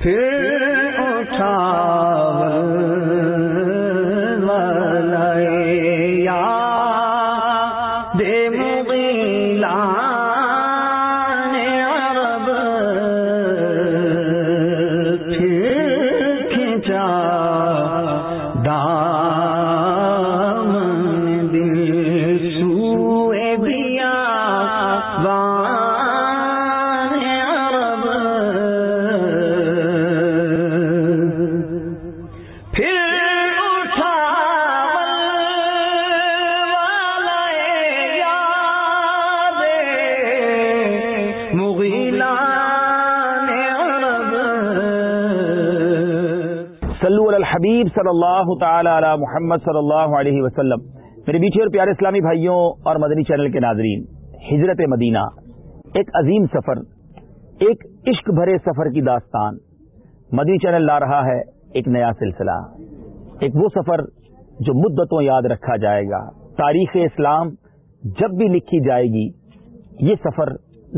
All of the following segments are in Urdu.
پھر اٹھا صلی اللہ تعالی علی محمد صلی اللہ علیہ وسلم. میرے بیچے اور پیارے اسلامی بھائیوں اور مدنی چینل کے ناظرین، ہجرت مدینہ ایک عظیم سفر، ایک عشق بھرے سفر کی داستان. مدنی چینل لا رہا ہے ایک نیا سلسلہ. ایک وہ سفر جو مدتوں یاد رکھا جائے گا. تاریخ اسلام جب بھی لکھی جائے گی، یہ سفر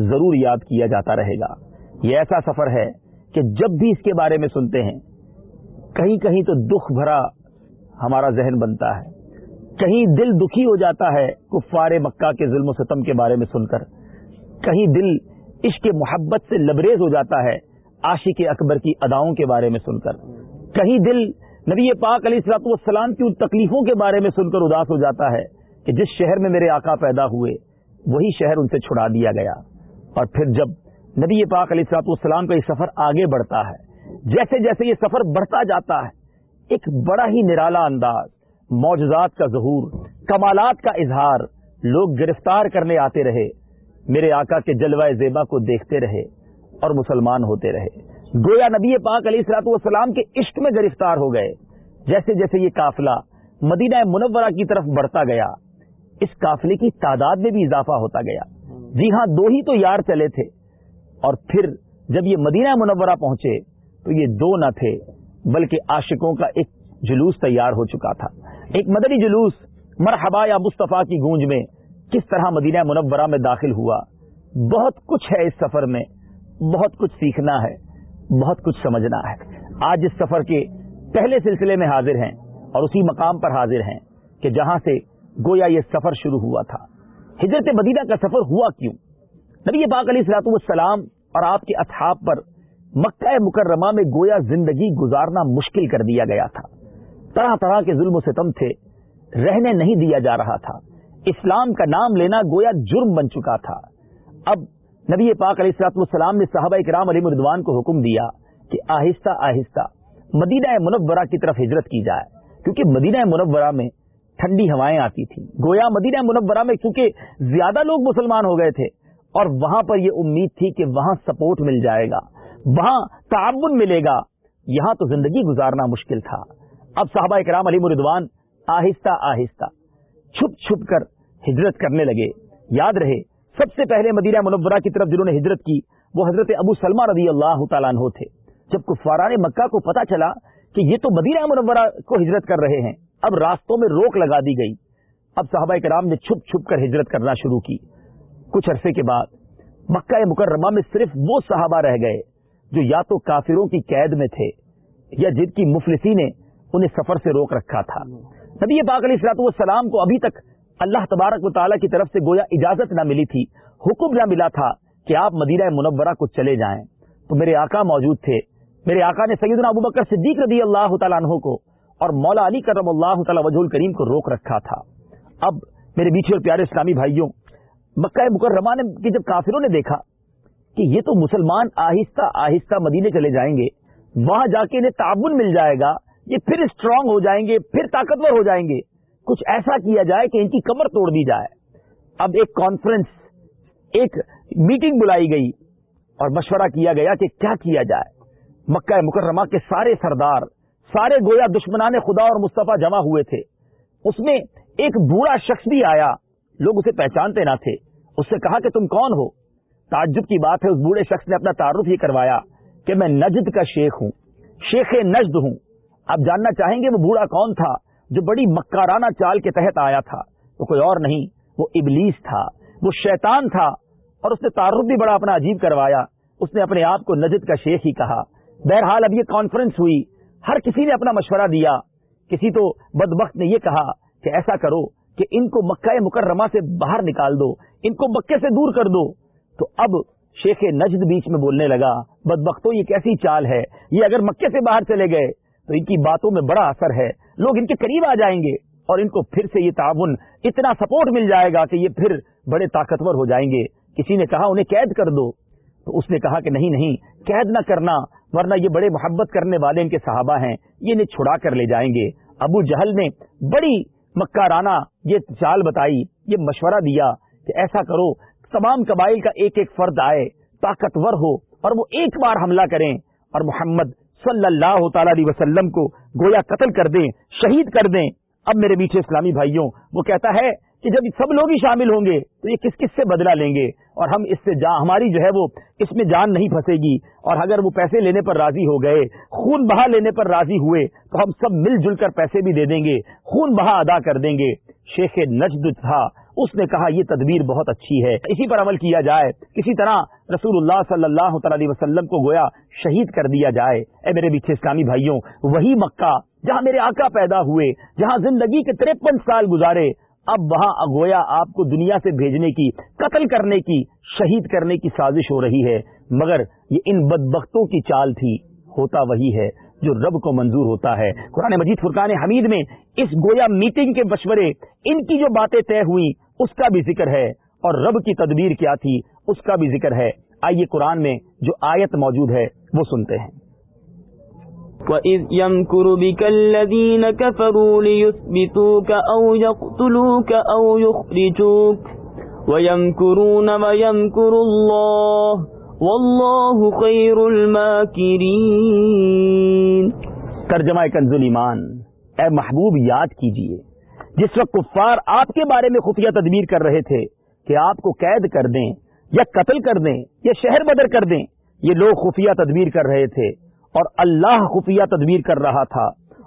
ضرور یاد کیا جاتا رہے گا. یہ ایسا سفر ہے کہ جب بھی اس کے بارے میں سنتے ہیں کہیں کہیں تو دکھ بھرا ہمارا ذہن بنتا ہے۔ کہیں دل دکھی ہو جاتا ہے کفار مکہ کے ظلم و ستم کے بارے میں سن کر۔ کہیں دل عشق محبت سے لبریز ہو جاتا ہے عاشق اکبر کی اداؤں کے بارے میں سن کر۔ کہیں دل نبی پاک علیہ السلاط والسلام کی ان تکلیفوں کے بارے میں سن کر اداس ہو جاتا ہے کہ جس شہر میں میرے آقا پیدا ہوئے، وہی شہر ان سے چھڑا دیا گیا۔ اور پھر جب نبی پاک علیہ السلاط والسلام کا یہ سفر آگے بڑھتا ہے جیسے جیسے یہ سفر بڑھتا جاتا ہے، ایک بڑا ہی نرالا انداز، معجزات کا ظہور، کمالات کا اظہار، لوگ گرفتار کرنے آتے رہے، میرے آقا کے جلوہ زیبا کو دیکھتے رہے اور مسلمان ہوتے رہے۔ گویا نبی پاک علیہ السلاط والسلام کے عشق میں گرفتار ہو گئے۔ جیسے جیسے یہ قافلہ مدینہ منورہ کی طرف بڑھتا گیا، اس قافلے کی تعداد میں بھی اضافہ ہوتا گیا۔ جی ہاں دو ہی تو یار چلے تھے۔ اور پھر جب یہ مدینہ منورہ پہنچے تو یہ دو نہ تھے، بلکہ عاشقوں کا ایک جلوس تیار ہو چکا تھا۔ ایک مدنی جلوس مرحبا یا مصطفیٰ کی گونج میں کس طرح مدینہ منورہ میں داخل ہوا۔ بہت کچھ ہے اس سفر میں، بہت کچھ سیکھنا ہے، بہت کچھ سمجھنا ہے۔ آج اس سفر کے پہلے سلسلے میں حاضر ہیں اور اسی مقام پر حاضر ہیں کہ جہاں سے گویا یہ سفر شروع ہوا تھا۔ ہجرت مدینہ کا سفر ہوا کیوں؟ نبی پاک علیہ السلاط والسلام اور آپ کے اصحاب پر مکہ مکرمہ میں گویا زندگی گزارنا مشکل کر دیا گیا تھا۔ طرح طرح کے ظلم و ستم تھے۔ رہنے نہیں دیا جا رہا تھا۔ اسلام کا نام لینا گویا جرم بن چکا تھا۔ اب نبی پاک علیہ السلاط والسلام نے صحابہ کرام علی مردوان کو حکم دیا کہ آہستہ آہستہ مدینہ منورہ کی طرف ہجرت کی جائے۔ کیونکہ مدینہ منورہ میں ٹھنڈی ہوائیں آتی تھیں۔ گویا مدینہ منورہ میں کیونکہ زیادہ لوگ مسلمان ہو گئے تھے اور وہاں پر یہ امید تھی کہ وہاں سپورٹ مل جائے گا۔ وہاں تعاون ملے گا۔ یہاں تو زندگی گزارنا مشکل تھا۔ اب صحابہ اکرام علی مردوان آہستہ آہستہ چھپ چھپ کر ہجرت کرنے لگے۔ یاد رہے، سب سے پہلے مدینہ منورہ کی طرف جنہوں نے ہجرت کی، وہ حضرت ابو سلمہ رضی اللہ تعالیٰ عنہ تھے۔ جب کفاران مکہ کو پتا چلا کہ یہ تو مدینہ منورہ کو ہجرت کر رہے ہیں، اب راستوں میں روک لگا دی گئی۔ اب صحابہ کرام نے چھپ چھپ کر ہجرت کرنا شروع کی۔ کچھ عرصے کے بعد مکہ مکرمہ میں صرف وہ صحابہ رہ گئے۔ جو یا تو کافروں کی قید میں تھے یا جن کی مفلسی نے انہیں سفر سے روک رکھا تھا۔ نبی پاک علیہ السلاط والسلام کو ابھی تک اللہ تبارک و تعالیٰ کی طرف سے گویا اجازت نہ ملی تھی، حکم نہ ملا تھا کہ آپ مدینہ منورہ کو چلے جائیں۔ تو میرے آقا موجود تھے۔ میرے آقا نے سیدنا ابو بکر صدیق رضی اللہ تعالیٰ عنہ کو اور مولا علی کرم اللہ تعالیٰ وجہ الکریم کو روک رکھا تھا۔ اب میرے بیچے اور پیارے اسلامی بھائیوں، مکہ مکرمہ نے جب کافروں نے دیکھا کہ یہ تو مسلمان آہستہ آہستہ مدینے چلے جائیں گے، وہاں جا کے انہیں تعاون مل جائے گا، یہ پھر اسٹرانگ ہو جائیں گے، پھر طاقتور ہو جائیں گے۔ کچھ ایسا کیا جائے کہ ان کی کمر توڑ دی جائے۔ اب ایک کانفرنس ایک میٹنگ بلائی گئی اور مشورہ کیا گیا کہ کیا کیا جائے۔ مکہ مکرمہ کے سارے سردار، سارے گویا دشمنان خدا اور مصطفیٰ جمع ہوئے تھے۔ اس میں ایک بوڑھا شخص بھی آیا، لوگ اسے پہچانتے نہ تھے۔ اس سے کہا کہ تم کون ہو؟ تعجب کی بات ہے، اس بوڑھے شخص نے اپنا تعارف ہی کروایا کہ میں نجد کا شیخ ہوں، شیخ نجد ہوں۔ آپ جاننا چاہیں گے وہ بوڑھا کون تھا جو بڑی مکارانہ چال کے تحت آیا تھا۔ وہ کوئی اور نہیں، وہ ابلیس تھا، وہ شیطان تھا۔ اور اس نے تعارف بھی بڑا اپنا عجیب کروایا۔ اس نے اپنے آپ کو نجد کا شیخ ہی کہا۔ بہرحال اب یہ کانفرنس ہوئی۔ ہر کسی نے اپنا مشورہ دیا۔ کسی تو بدبخت نے یہ کہا کہ ایسا کرو کہ ان کو مکہ مکرمہ سے باہر نکال دو، ان کو مکے سے دور کر دو۔ تو اب شیخ نجد بیچ میں بولنے لگا، بدبختوں یہ کیسی چال ہے؟ یہ اگر مکے سے باہر چلے گئے تو ان کی باتوں میں بڑا اثر ہے۔ لوگ ان کے قریب آ جائیں گے اور ان کو پھر سے یہ تعاون اتنا سپورٹ مل جائے گا کہ یہ پھر بڑے طاقتور ہو جائیں گے۔ کسی نے کہا، انہیں قید کر دو۔ تو اس نے کہا کہ نہیں نہیں، قید نہ کرنا، ورنہ یہ بڑے محبت کرنے والے ان کے صحابہ ہیں، یہ انہیں چھڑا کر لے جائیں گے۔ ابو جہل نے بڑی مکہ رانا یہ چال بتائی، یہ مشورہ دیا کہ ایسا کرو تمام قبائل کا ایک ایک فرد آئے، طاقتور ہو اور وہ ایک بار حملہ کریں اور محمد صلی اللہ تعالی علیہ وسلم کو گویا قتل کر دیں، شہید کر دیں۔ اب میرے میٹھے اسلامی بھائیوں، وہ کہتا ہے کہ جب سب لوگ ہی شامل ہوں گے تو یہ کس کس سے بدلہ لیں گے؟ اور ہم اس سے جان ہماری جو ہے وہ اس میں جان نہیں پھنسے گی۔ اور اگر وہ پیسے لینے پر راضی ہو گئے، خون بہا لینے پر راضی ہوئے، تو ہم سب مل جل کر پیسے بھی دے دیں گے، خون بہا ادا کر دیں گے۔ شیخ نجد تھا اس نے کہا، یہ تدبیر بہت اچھی ہے۔ اسی پر عمل کیا جائے۔ کسی طرح رسول اللہ صلی اللہ تعالی وسلم کو گویا شہید کر دیا جائے۔ اے میرے پیچھے اسلامی بھائیوں، وہی مکہ جہاں میرے آقا پیدا ہوئے، جہاں زندگی کے ترپن سال گزارے، اب وہاں اگویا آپ کو دنیا سے بھیجنے کی، قتل کرنے کی، شہید کرنے کی سازش ہو رہی ہے۔ مگر یہ ان بدبختوں کی چال تھی۔ ہوتا وہی ہے جو رب کو منظور ہوتا ہے۔ قرآن مجید فرقان حمید میں اس گویا میٹنگ کے مشورے، ان کی جو باتیں طے ہوئی اس کا بھی ذکر ہے اور رب کی تدبیر کیا تھی اس کا بھی ذکر ہے۔ آئیے قرآن میں جو آیت موجود ہے وہ سنتے ہیں۔ وَإِذْ يَمْكُرُ بِكَ الَّذِينَ كَفَرُوا لِيُثْبِتُوكَ أَوْ يَقْتُلُوكَ أَوْ يُخْرِجُوكَ وَيَمْكُرُونَ وَيَمْكُرُ اللَّهُ وَاللَّهُ خَيْرُ الْمَاكِرِينَ۔ ترجمہ کنز ایمان اے محبوب یاد کیجیے۔ جس وقت کفار آپ کے بارے میں خفیہ تدبیر کر رہے تھے کہ آپ کو قید کر دیں یا قتل کر دیں یا شہر بدر کر دیں یہ لوگ خفیہ تدبیر کر رہے تھے اور اللہ خفیہ تدبیر کر رہا تھا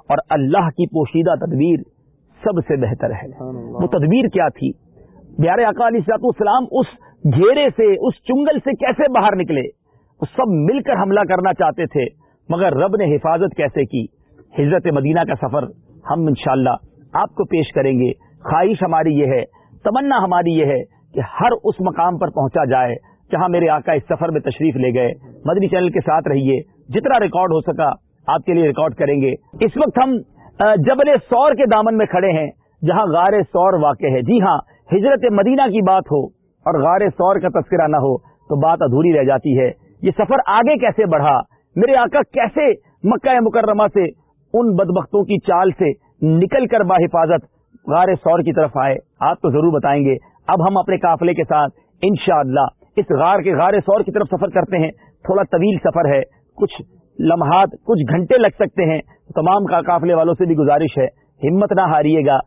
اور اللہ کی پوشیدہ تدبیر سب سے بہتر ہے۔ وہ تدبیر کیا تھی؟ علیہ سلاط اسلام اس گھیرے سے اس چنگل سے کیسے باہر نکلے؟ وہ سب مل کر حملہ کرنا چاہتے تھے مگر رب نے حفاظت کیسے کی؟ حضرت مدینہ کا سفر ہم انشاءاللہ آپ کو پیش کریں گے۔ خواہش ہماری یہ ہے، تمنا ہماری یہ ہے کہ ہر اس مقام پر پہنچا جائے جہاں میرے آقا اس سفر میں تشریف لے گئے۔ مدنی چینل کے ساتھ رہیے۔ جتنا ریکارڈ ہو سکا، آپ کے لیے ریکارڈ کریں گے۔ اس وقت ہم جبل سور کے دامن میں کھڑے ہیں، جہاں غار سور واقع ہے۔ جی ہاں ہجرت مدینہ کی بات ہو اور غار سور کا تذکرہ نہ ہو تو بات ادھوری رہ جاتی ہے۔ یہ سفر آگے کیسے بڑھا؟ میرے آقا کیسے مکہ مکرمہ سے ان بدبختوں کی چال سے نکل کر با حفاظت غار سور کی طرف آئے۔ آپ تو ضرور بتائیں گے۔ اب ہم اپنے قافلے کے ساتھ انشاءاللہ اس غار کے غار سور کی طرف سفر کرتے ہیں۔ تھوڑا طویل سفر ہے۔ کچھ لمحات، کچھ گھنٹے لگ سکتے ہیں۔ تمام کا قافلے والوں سے بھی گزارش ہے۔ ہمت نہ ہاریے گا۔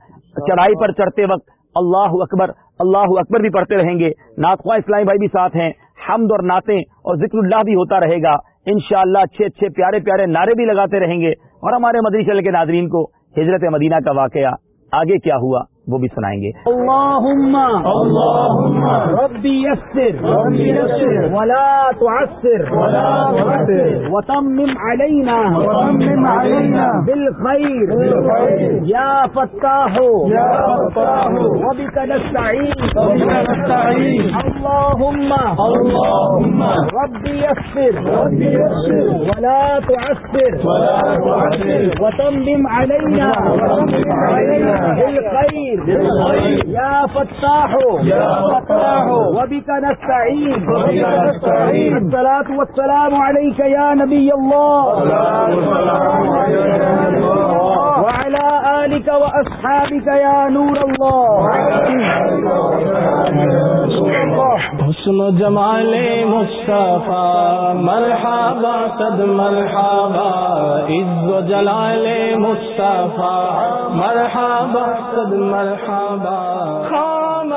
چڑھائی پر چڑھتے وقت اللہ اکبر اللہ اکبر بھی پڑھتے رہیں گے۔ ناتخوا اسلامی بھائی بھی ساتھ ہیں۔ حمد اور نعتیں اور ذکر اللہ بھی ہوتا رہے گا۔ انشاءاللہ اچھے اچھے پیارے پیارے نعرے بھی لگاتے رہیں گے۔ اور ہمارے مدری چل کے ناظرین کو ہجرت مدینہ کا واقعہ آگے کیا ہوا؟ وہ بھی سنائیں گے۔ اللہم ربی یسر ولا تعسر وتمم علینا بالخیر یا فتاح وبک نستعین اللہم ربی یسر ولا تعسر وتمم علینا بالخیر يا فتاح وبك نستعين. الصلاة والسلام عليك يا نبي الله. وعلى آلك وأصحابك يا نور الله. حسن جمال مصطفیٰ مرحبا صد مرحبا. عز و جلال مصطفیٰ مرحبا صد مرحبا. خام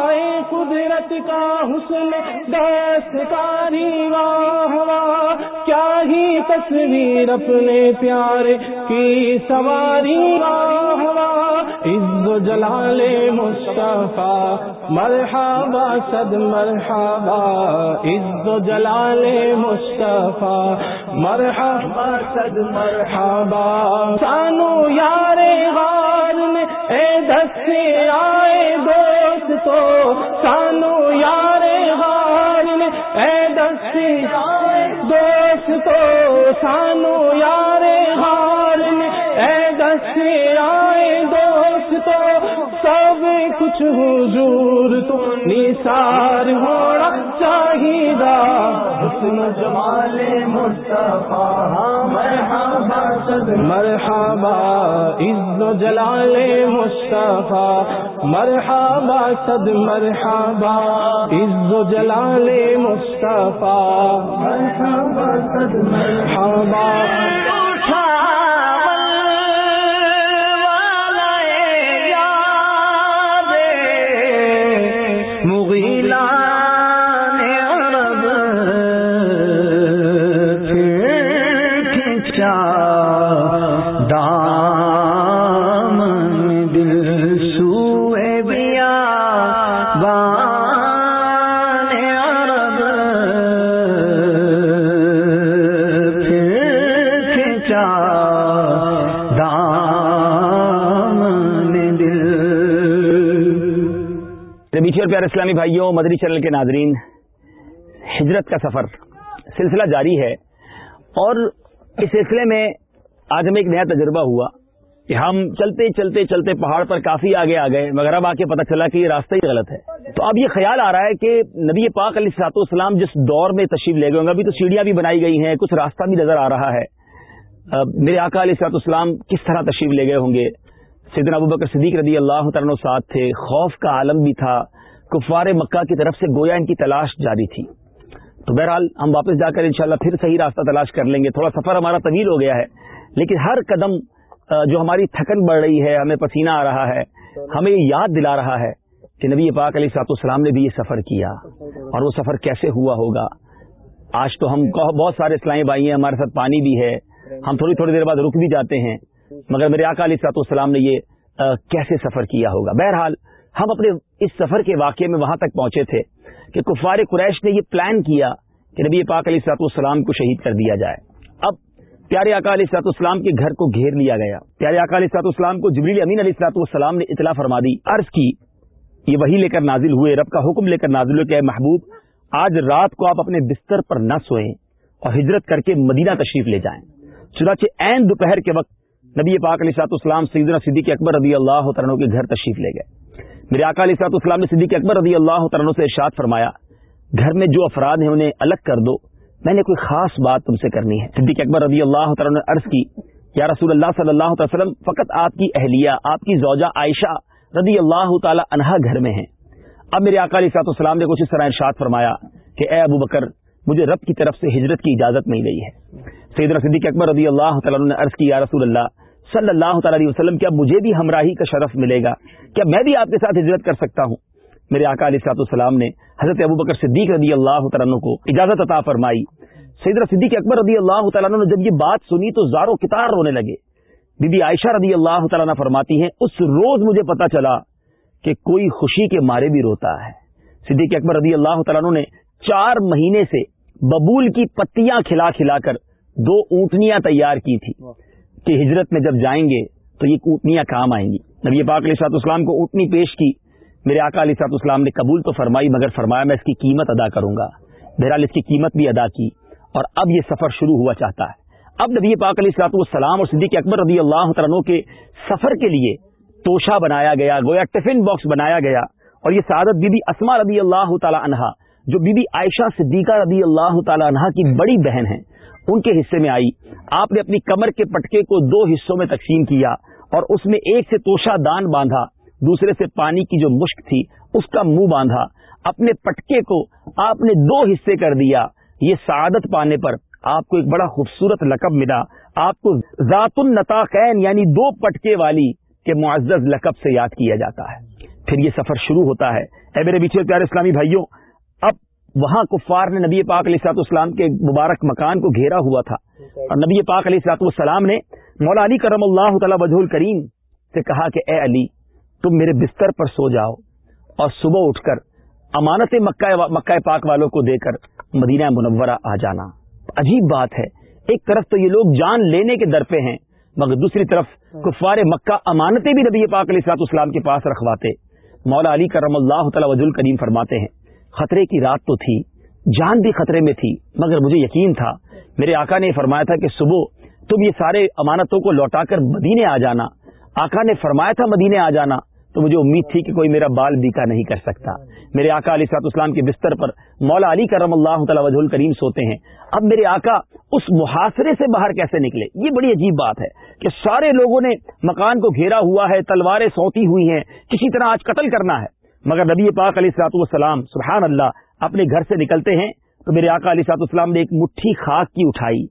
قدرت کا حسن دستکاری واہ واہ۔ کیا ہی تصویر اپنے پیارے کی سواری واہ واہ۔ عز و جلال مصطفیٰ، مرحبا صد مرحبا عز و جلال مصطفیٰ، مرحبا صد مرحبا۔ سانو یار غار میں اے دستے آئے دوست تو سانو یار غار میں اے دستے آئے دوست تو سانو یار غار میں آئے دوست تو سب کچھ حضور تو نثار ہونا چاہیے حسن جمال مصطفیٰ، مرحبا مرحبا، عز و جلال مصطفیٰ، مرحبا صد مرحبا۔ عز و جلال مصطفیٰ، مرحبا صد مرحبا۔ پیارے اسلامی بھائیوں، مدری چینل کے ناظرین، ہجرت کا سفر سلسلہ جاری ہے اور اس سلسلے میں آج ہمیں ایک نیا تجربہ ہوا کہ ہم چلتے چلتے چلتے پہاڑ پر کافی آگے آ گئے، مگر اب آ کے پتا چلا کہ یہ راستہ ہی غلط ہے۔ تو اب یہ خیال آ رہا ہے کہ نبی پاک علیہ سات والسلام جس دور میں تشریف لے گئے ہوں گے، ابھی تو سیڑھیاں بھی بنائی گئی ہیں، کچھ راستہ بھی نظر آ رہا ہے۔ میرے آقا علیہ سات اسلام کس طرح تشریف لے گئے ہوں گے؟ سیدنا ابو بکر صدیق رضی اللہ تعالیٰ ساتھ تھے، خوف کا عالم بھی تھا۔ کفار مکہ کی طرف سے گویا ان کی تلاش جاری تھی۔ تو بہرحال ہم واپس جا کر انشاءاللہ پھر صحیح راستہ تلاش کر لیں گے۔ تھوڑا سفر ہمارا طویل ہو گیا ہے، لیکن ہر قدم جو ہماری تھکن بڑھ رہی ہے، ہمیں پسینہ آ رہا ہے، ہمیں یہ یاد دلا رہا ہے کہ نبی پاک علیہ سات السلام نے بھی یہ سفر کیا اور وہ سفر کیسے ہوا ہوگا۔ آج تو ہم بہت سارے اسلامی بھائی ہیں، ہمارے ساتھ پانی بھی ہے۔ ہم تھوڑی تھوڑی دیر بعد رک بھی جاتے ہیں، مگر میرے آقا علیہ سات السلام نے یہ کیسے سفر کیا ہوگا؟ بہرحال ہم اپنے اس سفر کے واقعے میں وہاں تک پہنچے تھے کہ کفار قریش نے یہ پلان کیا کہ نبی پاک علیہ سات السلام کو شہید کر دیا جائے۔ اب پیارے آقا علیہ سات السلام کے گھر کو گھیر لیا گیا۔ پیارے آقا علیہ سات السلام کو جبریل امین علیہ سلاط والسلام نے اطلاع فرما دی، عرض کی، یہ وہی لے کر نازل ہوئے، رب کا حکم لے کر نازل ہوئے کہ محبوب، آج رات کو آپ اپنے بستر پر نہ سوئیں اور ہجرت کر کے مدینہ تشریف لے جائیں۔ چنانچہ عین دوپہر کے وقت نبی پاک علیہ سات اسلام سیدنا صدیق اکبر رضی اللہ عنہ کے گھر تشریف لے گئے۔ میرے آقا علیہ سات اسلام نے صدیق اکبر رضی اللہ عنہ سے ارشاد فرمایا، گھر میں جو افراد ہیں انہیں الگ کر دو، میں نے کوئی خاص بات تم سے کرنی ہے۔ صدیق اکبر رضی اللہ تعالیٰ نے عرض کی، یا رسول اللہ صلی اللہ علیہ وسلم، فقط آپ کی اہلیہ، آپ کی زوجہ عائشہ رضی اللہ تعالی عنہا گھر میں ہیں۔ اب میرے آقا علیہ سات السلام نے کچھ اس طرح ارشاد فرمایا کہ، اے ابو بکر، مجھے رب کی طرف سے ہجرت کی اجازت مل گئی ہے۔ سیدنا صدیق اکبر رضی اللہ تعالیٰ نے عرض کی، یا رسول اللہ صلی اللہ تعالیٰ علیہ وسلم، کیا مجھے بھی ہمراہی کا شرف ملے گا؟ کیا میں بھی آپ کے ساتھ ہجرت کر سکتا ہوں؟ میرے آقا علیہ سات السلام نے حضرت ابو بکر صدیق رضی اللہ تعالیٰ کو اجازت عطا فرمائی۔ سیدنا صدیق اکبر رضی اللہ تعالیٰ نے جب یہ بات سنی تو زارو کتار رونے لگے۔ بی بی عائشہ رضی اللہ تعالیٰ فرماتی ہیں، اس روز مجھے پتا چلا کہ کوئی خوشی کے مارے بھی روتا ہے۔ صدیق اکبر رضی اللہ تعالیٰ نے چار مہینے سے ببول کی پتیاں کھلا کھلا کر دو اونٹنیاں تیار کی تھی کہ ہجرت میں جب جائیں گے تو یہ اونٹنیاں کام آئیں گی۔ نبی پاک علیہ سات اسلام کو اونٹنی پیش کی۔ میرے آقا علیہ سات اسلام نے قبول تو فرمائی، مگر فرمایا میں اس کی قیمت ادا کروں گا۔ بہرحال اس کی قیمت بھی ادا کی اور اب یہ سفر شروع ہوا چاہتا ہے۔ اب نبی پاک علیہ سلاط والسلام اور صدیق اکبر رضی اللہ عنہ کے سفر کے لیے توشا بنایا گیا، گویا ٹفن باکس بنایا گیا۔ اور یہ سعادت بی بی اسما رضی اللہ تعالی عنہا، جو بی بی عائشہ صدیقہ رضی اللہ تعالی عنہا کی بڑی بہن ہیں۔ ان کے حصے میں آئی۔ آپ نے اپنی کمر کے پٹکے کو دو حصوں میں تقسیم کیا اور اس میں ایک سے توشا دان باندھا، دوسرے سے پانی کی جو مشک تھی، اس کا منہ باندھا۔ اپنے پٹکے کو آپ نے دو حصے کر دیا۔ یہ سعادت پانے پر آپ کو ایک بڑا خوبصورت لقب ملا۔ آپ کو ذات النطاقین یعنی دو پٹکے والی کے معزز لقب سے یاد کیا جاتا ہے۔ پھر یہ سفر شروع ہوتا ہے۔ اے میرے بیچے پیارے اسلامی بھائیوں، اب وہاں کفار نے نبی پاک علیہ السلاط اسلام کے مبارک مکان کو گھیرا ہوا تھا۔ اور نبی پاک علیہ السلاط والسلام نے مولا علی کرم اللہ تعالی وجہ الکریم سے کہا کہ اے علی، تم میرے بستر پر سو جاؤ اور صبح اٹھ کر امانت مکہ مکہ پاک والوں کو دے کر مدینہ منورہ آ جانا۔ عجیب بات ہے، ایک طرف تو یہ لوگ جان لینے کے در پہ ہیں، مگر دوسری طرف کفار مکہ امانتیں بھی نبی پاک علیہ السلاط اسلام کے پاس رکھواتے۔ مولا علی کرم اللہ تعالی وجہ الکریم فرماتے ہیں۔ خطرے کی رات تو تھی، جان بھی خطرے میں تھی، مگر مجھے یقین تھا۔ میرے آقا نے فرمایا تھا کہ صبح تم یہ سارے امانتوں کو لوٹا کر مدینے آ جانا۔ آقا نے فرمایا تھا مدینے آ جانا، تو مجھے امید تھی کہ کوئی میرا بال بیکا نہیں کر سکتا۔ میرے آقا علی سات اسلام کے بستر پر مولا علی کرم اللہ تعالی وجہ الکریم سوتے ہیں۔ اب میرے آقا اس محاصرے سے باہر کیسے نکلے؟ یہ بڑی عجیب بات ہے کہ سارے لوگوں نے مکان کو گھیرا ہوا ہے، تلواریں سوتی ہوئی ہیں۔ کسی طرح آج قتل کرنا ہے۔ مگر نبی پاک علیہ سلاط والسلام سبحان اللہ اپنے گھر سے نکلتے ہیں تو میرے آقا علی سات اسلام نے ایک مٹھی خاک کی اٹھائی۔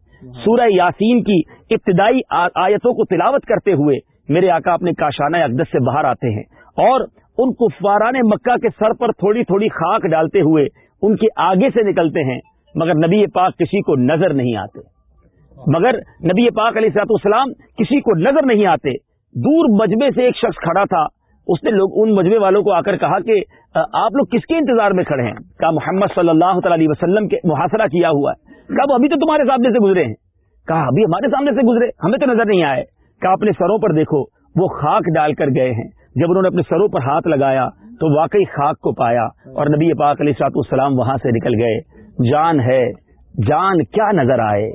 سورہ یاسین کی ابتدائی آیتوں کو تلاوت کرتے ہوئے میرے آقا اپنے کاشانہ اقدس سے باہر آتے ہیں اور ان کفاران مکہ کے سر پر تھوڑی تھوڑی خاک ڈالتے ہوئے ان کے آگے سے نکلتے ہیں مگر نبی پاک کسی کو نظر نہیں آتے۔ مگر نبی پاک علیہ سات اسلام کسی کو نظر نہیں آتے۔ دور مجمے سے ایک شخص کھڑا تھا اس نے لوگ ان مجمے والوں کو آ کر کہا کہ آپ لوگ کس کے انتظار میں کھڑے ہیں؟ کہا، محمد صلی اللہ تعالی علیہ وسلم کے محاصرہ کیا ہوا ہے۔ کہا ابھی تو تمہارے سامنے سے گزرے ہیں۔ کہا، ابھی ہمارے سامنے سے گزرے، ہمیں تو نظر نہیں آئے۔ کہا، اپنے سروں پر دیکھو، وہ خاک ڈال کر گئے ہیں۔ جب انہوں نے اپنے سروں پر ہاتھ لگایا، تو واقعی خاک کو پایا اور نبی پاک علیہ سات السلام وہاں سے نکل گئے۔ جان ہے، جان کیا نظر آئے؟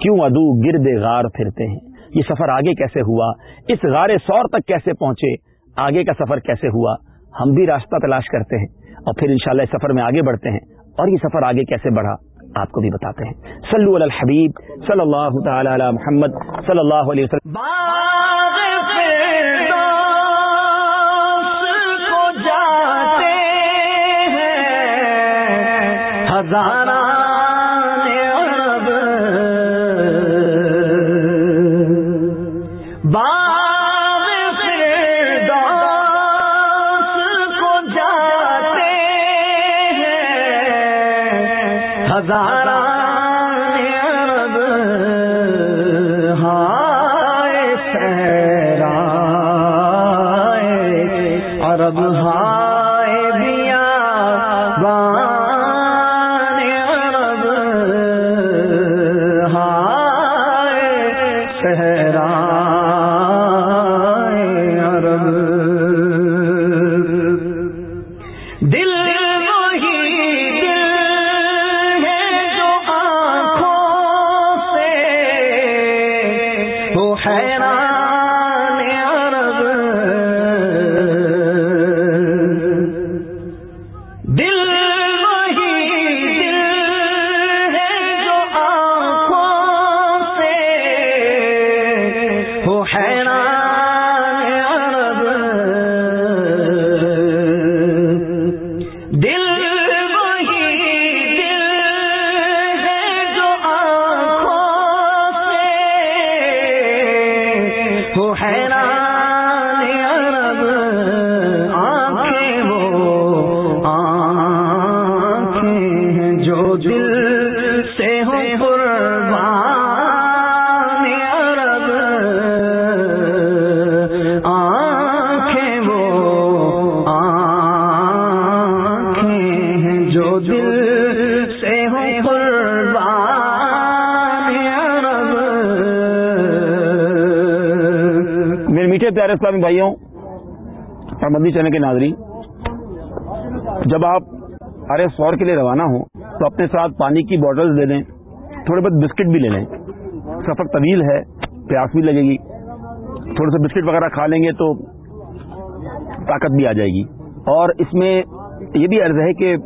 کیوں ادو گرد غار پھرتے ہیں؟ یہ سفر آگے کیسے ہوا؟ اس غار سور تک کیسے پہنچے؟ آگے کا سفر کیسے ہوا؟ ہم بھی راستہ تلاش کرتے ہیں اور پھر انشاءاللہ اس سفر میں آگے بڑھتے ہیں اور یہ سفر آگے کیسے بڑھا آپ کو بھی بتاتے ہیں۔ صلو علی الحبیب صلی اللہ تعالی علی محمد صلی اللہ علیہ وسلم۔ ہزارہ اسلامی بھائیوں اور مدنی چینل کے ناظرین، جب آپ ارے سور کے لیے روانہ ہوں تو اپنے ساتھ پانی کی بوٹلز لے لیں، تھوڑے بہت بسکٹ بھی لے لیں۔ سفر طویل ہے، پیاس بھی لگے گی۔ تھوڑے سے بسکٹ وغیرہ کھا لیں گے تو طاقت بھی آ جائے گی۔ اور اس میں یہ بھی عرض ہے کہ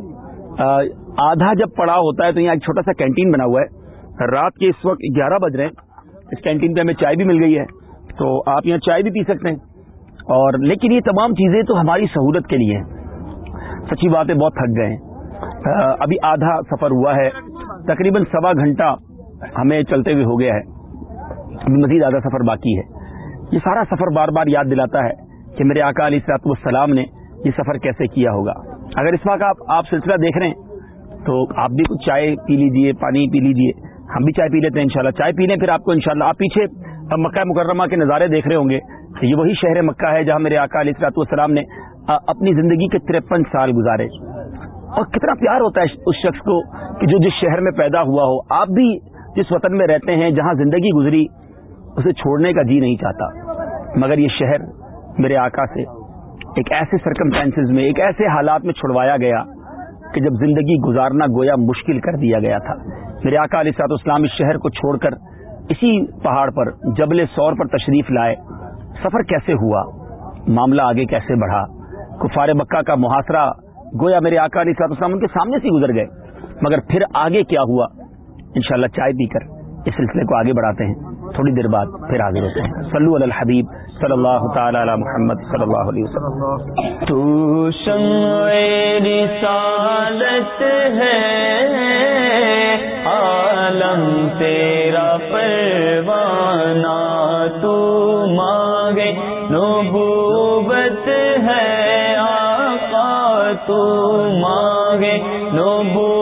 آدھا جب پڑاؤ ہوتا ہے تو یہاں ایک چھوٹا سا کینٹین بنا ہوا ہے۔ رات کے اس وقت گیارہ بج رہے ہیں۔ اس کینٹین پہ ہمیں چائے بھی مل گئی ہے۔ تو آپ یہاں چائے بھی پی سکتے ہیں۔ اور لیکن یہ تمام چیزیں تو ہماری سہولت کے لیے ہیں۔ سچی بات ہے بہت تھک گئے ہیں۔ ابھی آدھا سفر ہوا ہے۔ تقریباً سوا گھنٹہ ہمیں چلتے ہوئے ہو گیا ہے۔ ابھی مزید آدھا سفر باقی ہے۔ یہ سارا سفر بار بار یاد دلاتا ہے کہ میرے آقا علیہ السلاط والسلام نے یہ سفر کیسے کیا ہوگا۔ اگر اس وقت آپ آپ سلسلہ دیکھ رہے ہیں تو آپ بھی کچھ چائے پی لیجیے پانی پی لیجیے ہم بھی چائے پی لیتے ہیں انشاءاللہ۔ چائے پینے پھر آپ کو انشاءاللہ۔ آپ پیچھے اب مکہ مکرمہ کے نظارے دیکھ رہے ہوں گے یہ وہی شہر مکہ ہے جہاں میرے آقا علیہ السلاط والسلام نے اپنی زندگی کے ترپن سال گزارے۔ اور کتنا پیار ہوتا ہے اس شخص کو کہ جو جس شہر میں پیدا ہوا ہو، آپ بھی جس وطن میں رہتے ہیں جہاں زندگی گزری، اسے چھوڑنے کا جی نہیں چاہتا۔ مگر یہ شہر میرے آقا سے ایک ایسے سرکمٹینس میں، ایک ایسے حالات میں چھڑوایا گیا کہ جب زندگی گزارنا گویا مشکل کر دیا گیا تھا۔ میرے آقا علیہ سات اسلام اس شہر کو چھوڑ کر اسی پہاڑ پر جبل سور پر تشریف لائے۔ سفر کیسے ہوا؟ معاملہ آگے کیسے بڑھا؟ کفار مکہ کا محاصرہ گویا میرے آقا علیہ السلام ان کے سامنے سے گزر گئے۔ مگر پھر آگے کیا ہوا؟ انشاءاللہ چائے پی کر اس سلسلے کو آگے بڑھاتے ہیں۔ تھوڑی دیر بعد پھر حاضر ہوتے ہیں۔ صلو علی الحبیب صلی اللہ تعالی علی محمد صلی اللہ علیہ وسلم۔ تو شمع رسالت ہے، عالم تیرا پروانہ تو مانگے۔ نبوت ہے، آقا تو مانگے۔ نبوت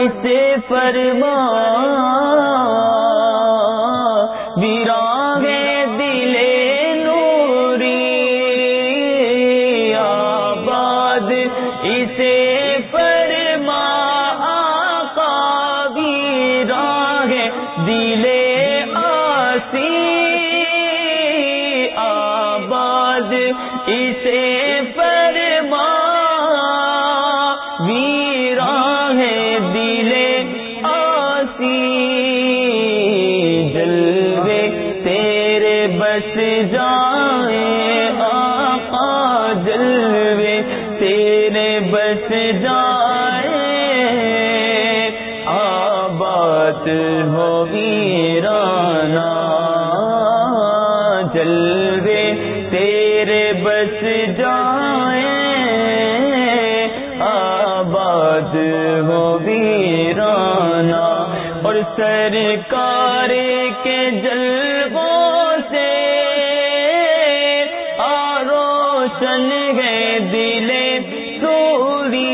اسے تیرے سرکار کے جلبوں سے آروشن گئے دل سوری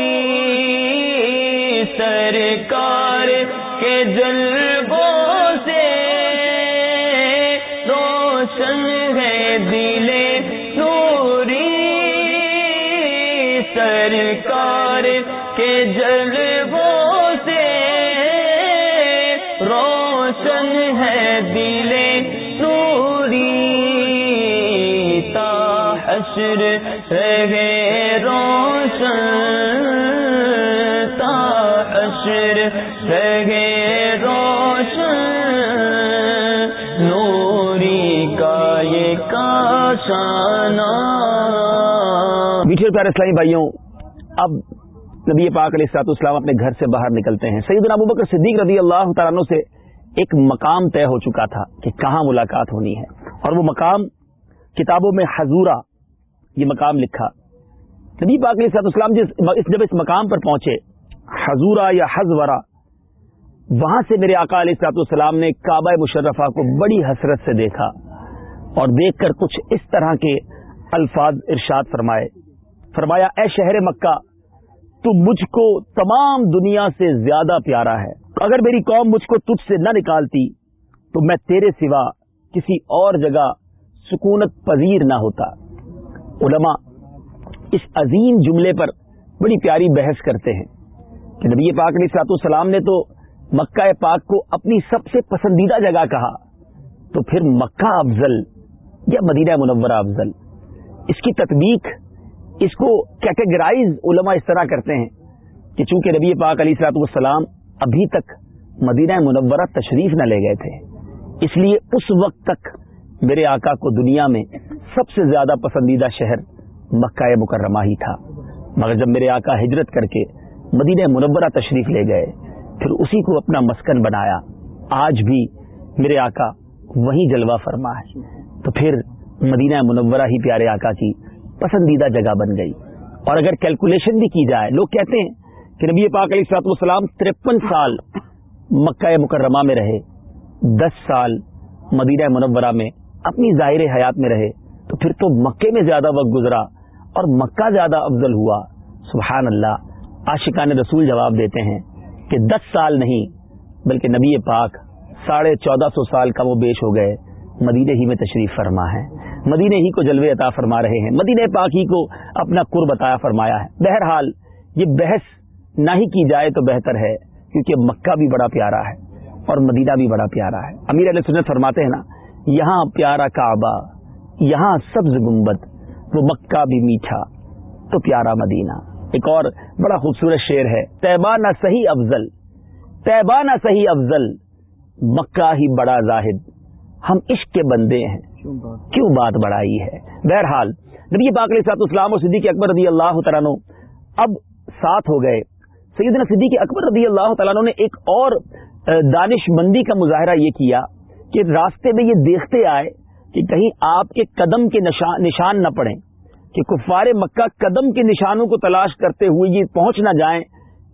سرکار کے جل حشر رہے روشن تا حشر رہے روشن نوری کا یہ کاشانہ۔ میٹھے پیارے اسلامی بھائیوں، اب نبی پاک علیہ السلاط اسلام اپنے گھر سے باہر نکلتے ہیں۔ سعید ابو بکر صدیق رضی اللہ تعالیٰ سے ایک مقام طے ہو چکا تھا کہ کہاں ملاقات ہونی ہے۔ اور وہ مقام کتابوں میں حضورہ یہ مقام لکھا۔ نبی پاک علیہ السلاط اسلام جس جب اس مقام پر پہنچے حضورہ یا حضورہ وہاں سے میرے آقا علیہ السلاط والسلام نے کعبہ مشرفہ کو بڑی حسرت سے دیکھا اور دیکھ کر کچھ اس طرح کے الفاظ ارشاد فرمائے۔ فرمایا، اے شہر مکہ، تو مجھ کو تمام دنیا سے زیادہ پیارا ہے۔ اگر میری قوم مجھ کو تجھ سے نہ نکالتی، تو میں تیرے سوا کسی اور جگہ سکونت پذیر نہ ہوتا۔ علماء اس عظیم جملے پر بڑی پیاری بحث کرتے ہیں کہ نبی پاک علیہ سات السلام نے تو مکہ پاک کو اپنی سب سے پسندیدہ جگہ کہا، تو پھر مکہ افضل یا مدینہ منورہ افضل؟ اس کی تطبیق، اس کو کیٹیگرائز علماء اس طرح کرتے ہیں کہ چونکہ نبی پاک علیہ سلاط والسلام ابھی تک مدینہ منورہ تشریف نہ لے گئے تھے، اس لیے اس وقت تک میرے آقا کو دنیا میں سب سے زیادہ پسندیدہ شہر مکہ مکرمہ ہی تھا۔ مگر جب میرے آقا ہجرت کر کے مدینہ منورہ تشریف لے گئے، پھر اسی کو اپنا مسکن بنایا۔ آج بھی میرے آقا وہی جلوہ فرما ہے۔ تو پھر مدینہ منورہ ہی پیارے آقا کی پسندیدہ جگہ بن گئی۔ اور اگر کیلکولیشن بھی کی جائے، لوگ کہتے ہیں کہ نبی پاک علیہ السلاط والسلام ترپن سال مکہ مکرمہ میں رہے، دس سال مدینہ منورہ میں اپنی ظاہر حیات میں رہے، تو پھر تو مکے میں زیادہ وقت گزرا اور مکہ زیادہ افضل ہوا۔ سبحان اللہ، عاشقان رسول جواب دیتے ہیں کہ دس سال نہیں، بلکہ نبی پاک ساڑھے چودہ سو سال کا وہ بیش ہو گئے۔ مدینہ ہی میں تشریف فرما ہے۔ مدینہ ہی کو جلوے عطا فرما رہے ہیں۔ مدینہ پاک ہی کو اپنا قرب عطا فرمایا ہے۔ بہرحال، یہ بحث نہ ہی کی جائے تو بہتر ہے، کیونکہ مکہ بھی بڑا پیارا ہے اور مدینہ بھی بڑا پیارا ہے۔ امیر علیہ سنت فرماتے ہیں نا یہاں پیارا کعبہ یہاں سبز گنبد وہ مکہ بھی میٹھا تو پیارا مدینہ۔ ایک اور بڑا خوبصورت شعر ہے طیبہ نہ صحیح افضل طیبہ نہ صحیح افضل مکہ ہی بڑا زاہد۔ ہم عشق کے بندے ہیں۔ کیوں بات؟ بڑھائی ہے؟ بہرحال نبی پاک علیہ سات اسلام اور صدیق اکبر رضی اللہ تعالیٰ اب ساتھ ہو گئے۔ سیدنا صدیق اکبر رضی اللہ تعالیٰ نے ایک اور دانش مندی کا مظاہرہ یہ کیا۔ کہ راستے میں یہ دیکھتے آئے کہ کہیں آپ کے قدم کے نشان نہ پڑیں، کہ کفار مکہ قدم کے نشانوں کو تلاش کرتے ہوئے یہ پہنچ نہ جائیں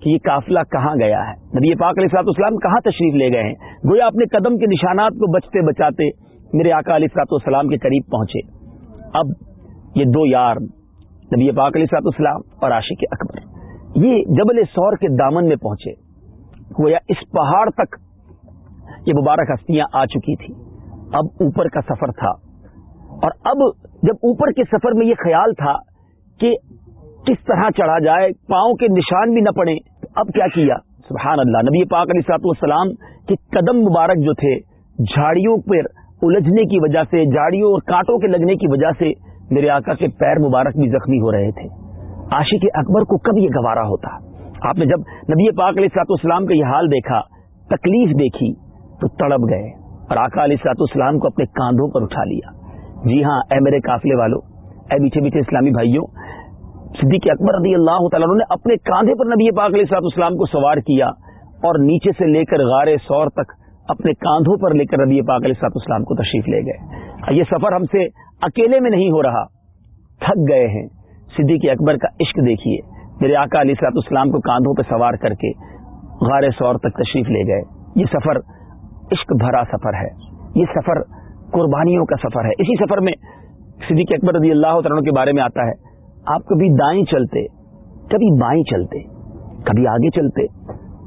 کہ یہ قافلہ کہاں گیا ہے۔ نبی پاک علیہ السلاط اسلام کہاں تشریف لے گئے ہیں؟ گویا اپنے قدم کے نشانات کو بچتے بچاتے میرے آقا علیہ السلاط والسلام کے قریب پہنچے۔ اب یہ دو یار نبی پاک علیہ السلاط اسلام اور عاشق اکبر، یہ جبل سور کے دامن میں پہنچے۔ گویا اس پہاڑ تک یہ مبارک ہستیاں آ چکی تھی اب اوپر کا سفر تھا۔ اور اب جب اوپر کے سفر میں یہ خیال تھا کہ کس طرح چڑھا جائے، پاؤں کے نشان بھی نہ پڑے، اب کیا کیا؟ سبحان اللہ، نبی پاک علیہ سات والسلام کے قدم مبارک جو تھے، جھاڑیوں پر الجھنے کی وجہ سے، جھاڑیوں اور کانٹوں کے لگنے کی وجہ سے میرے آقا کے پیر مبارک بھی زخمی ہو رہے تھے۔ عاشق اکبر کو کب یہ گوارا ہوتا؟ آپ نے جب نبی پاک علیہ سات والسلام کا یہ حال دیکھا، تکلیف دیکھی تو تڑپ گئے اور آقا علیہ سات والسلام کو اپنے کاندھوں پر اٹھا لیا۔ جی ہاں اے میرے قافلے والوں اے میٹھے میٹھے اسلامی بھائیوں، صدیق اکبر رضی اللہ تعالیٰ نے اپنے کاندھے پر نبی پاک علیہ السلام اسلام کو سوار کیا اور نیچے سے لے کر غار سور تک اپنے کاندھوں پر لے کر نبی پاک علیہ السلام اسلام کو تشریف لے گئے۔ یہ سفر ہم سے اکیلے میں نہیں ہو رہا، تھک گئے ہیں۔ صدیق اکبر کا عشق دیکھیے، میرے آقا علیہ السلاط اسلام کو کاندھوں پہ سوار کر کے غار سور تک تشریف لے گئے۔ یہ سفر عشق بھرا سفر ہے۔ یہ سفر قربانیوں کا سفر ہے۔ اسی سفر میں صدیق اکبر رضی اللہ عنہ کے بارے میں آتا ہے۔ آپ کبھی دائیں چلتے، کبھی بائیں چلتے، کبھی آگے چلتے،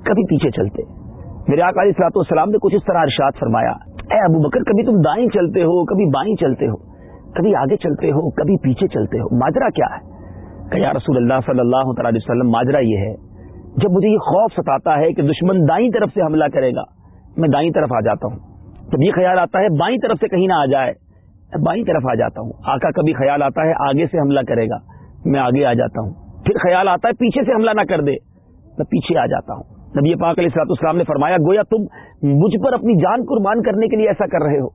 کبھی پیچھے چلتے۔ میرے آقا علیہ سلاط والسلام نے کچھ اس طرح ارشاد فرمایا، اے ابو بکر، کبھی تم دائیں چلتے ہو، کبھی بائیں چلتے ہو، کبھی آگے چلتے ہو، کبھی پیچھے چلتے ہو۔ ماجرا کیا ہے؟ کہ یا رسول اللہ صلی اللہ تعالی وسلم، ماجرا یہ ہے، جب مجھے یہ خوف ستاتا ہے کہ دشمن دائیں طرف سے حملہ کرے گا میں دائیں طرف آ جاتا ہوں۔ جب یہ خیال آتا ہے بائیں طرف سے کہیں نہ آ جائے۔ میں بائیں طرف آ جاتا ہوں۔ آقا کبھی خیال آتا ہے آگے سے حملہ کرے گا۔ میں آگے آ جاتا ہوں۔ پھر خیال آتا ہے پیچھے سے حملہ نہ کر دے۔ میں پیچھے آ جاتا ہوں۔ نبی پاک علیہ السلاط اسلام نے فرمایا، گویا تم مجھ پر اپنی جان قربان کرنے کے لیے ایسا کر رہے ہو۔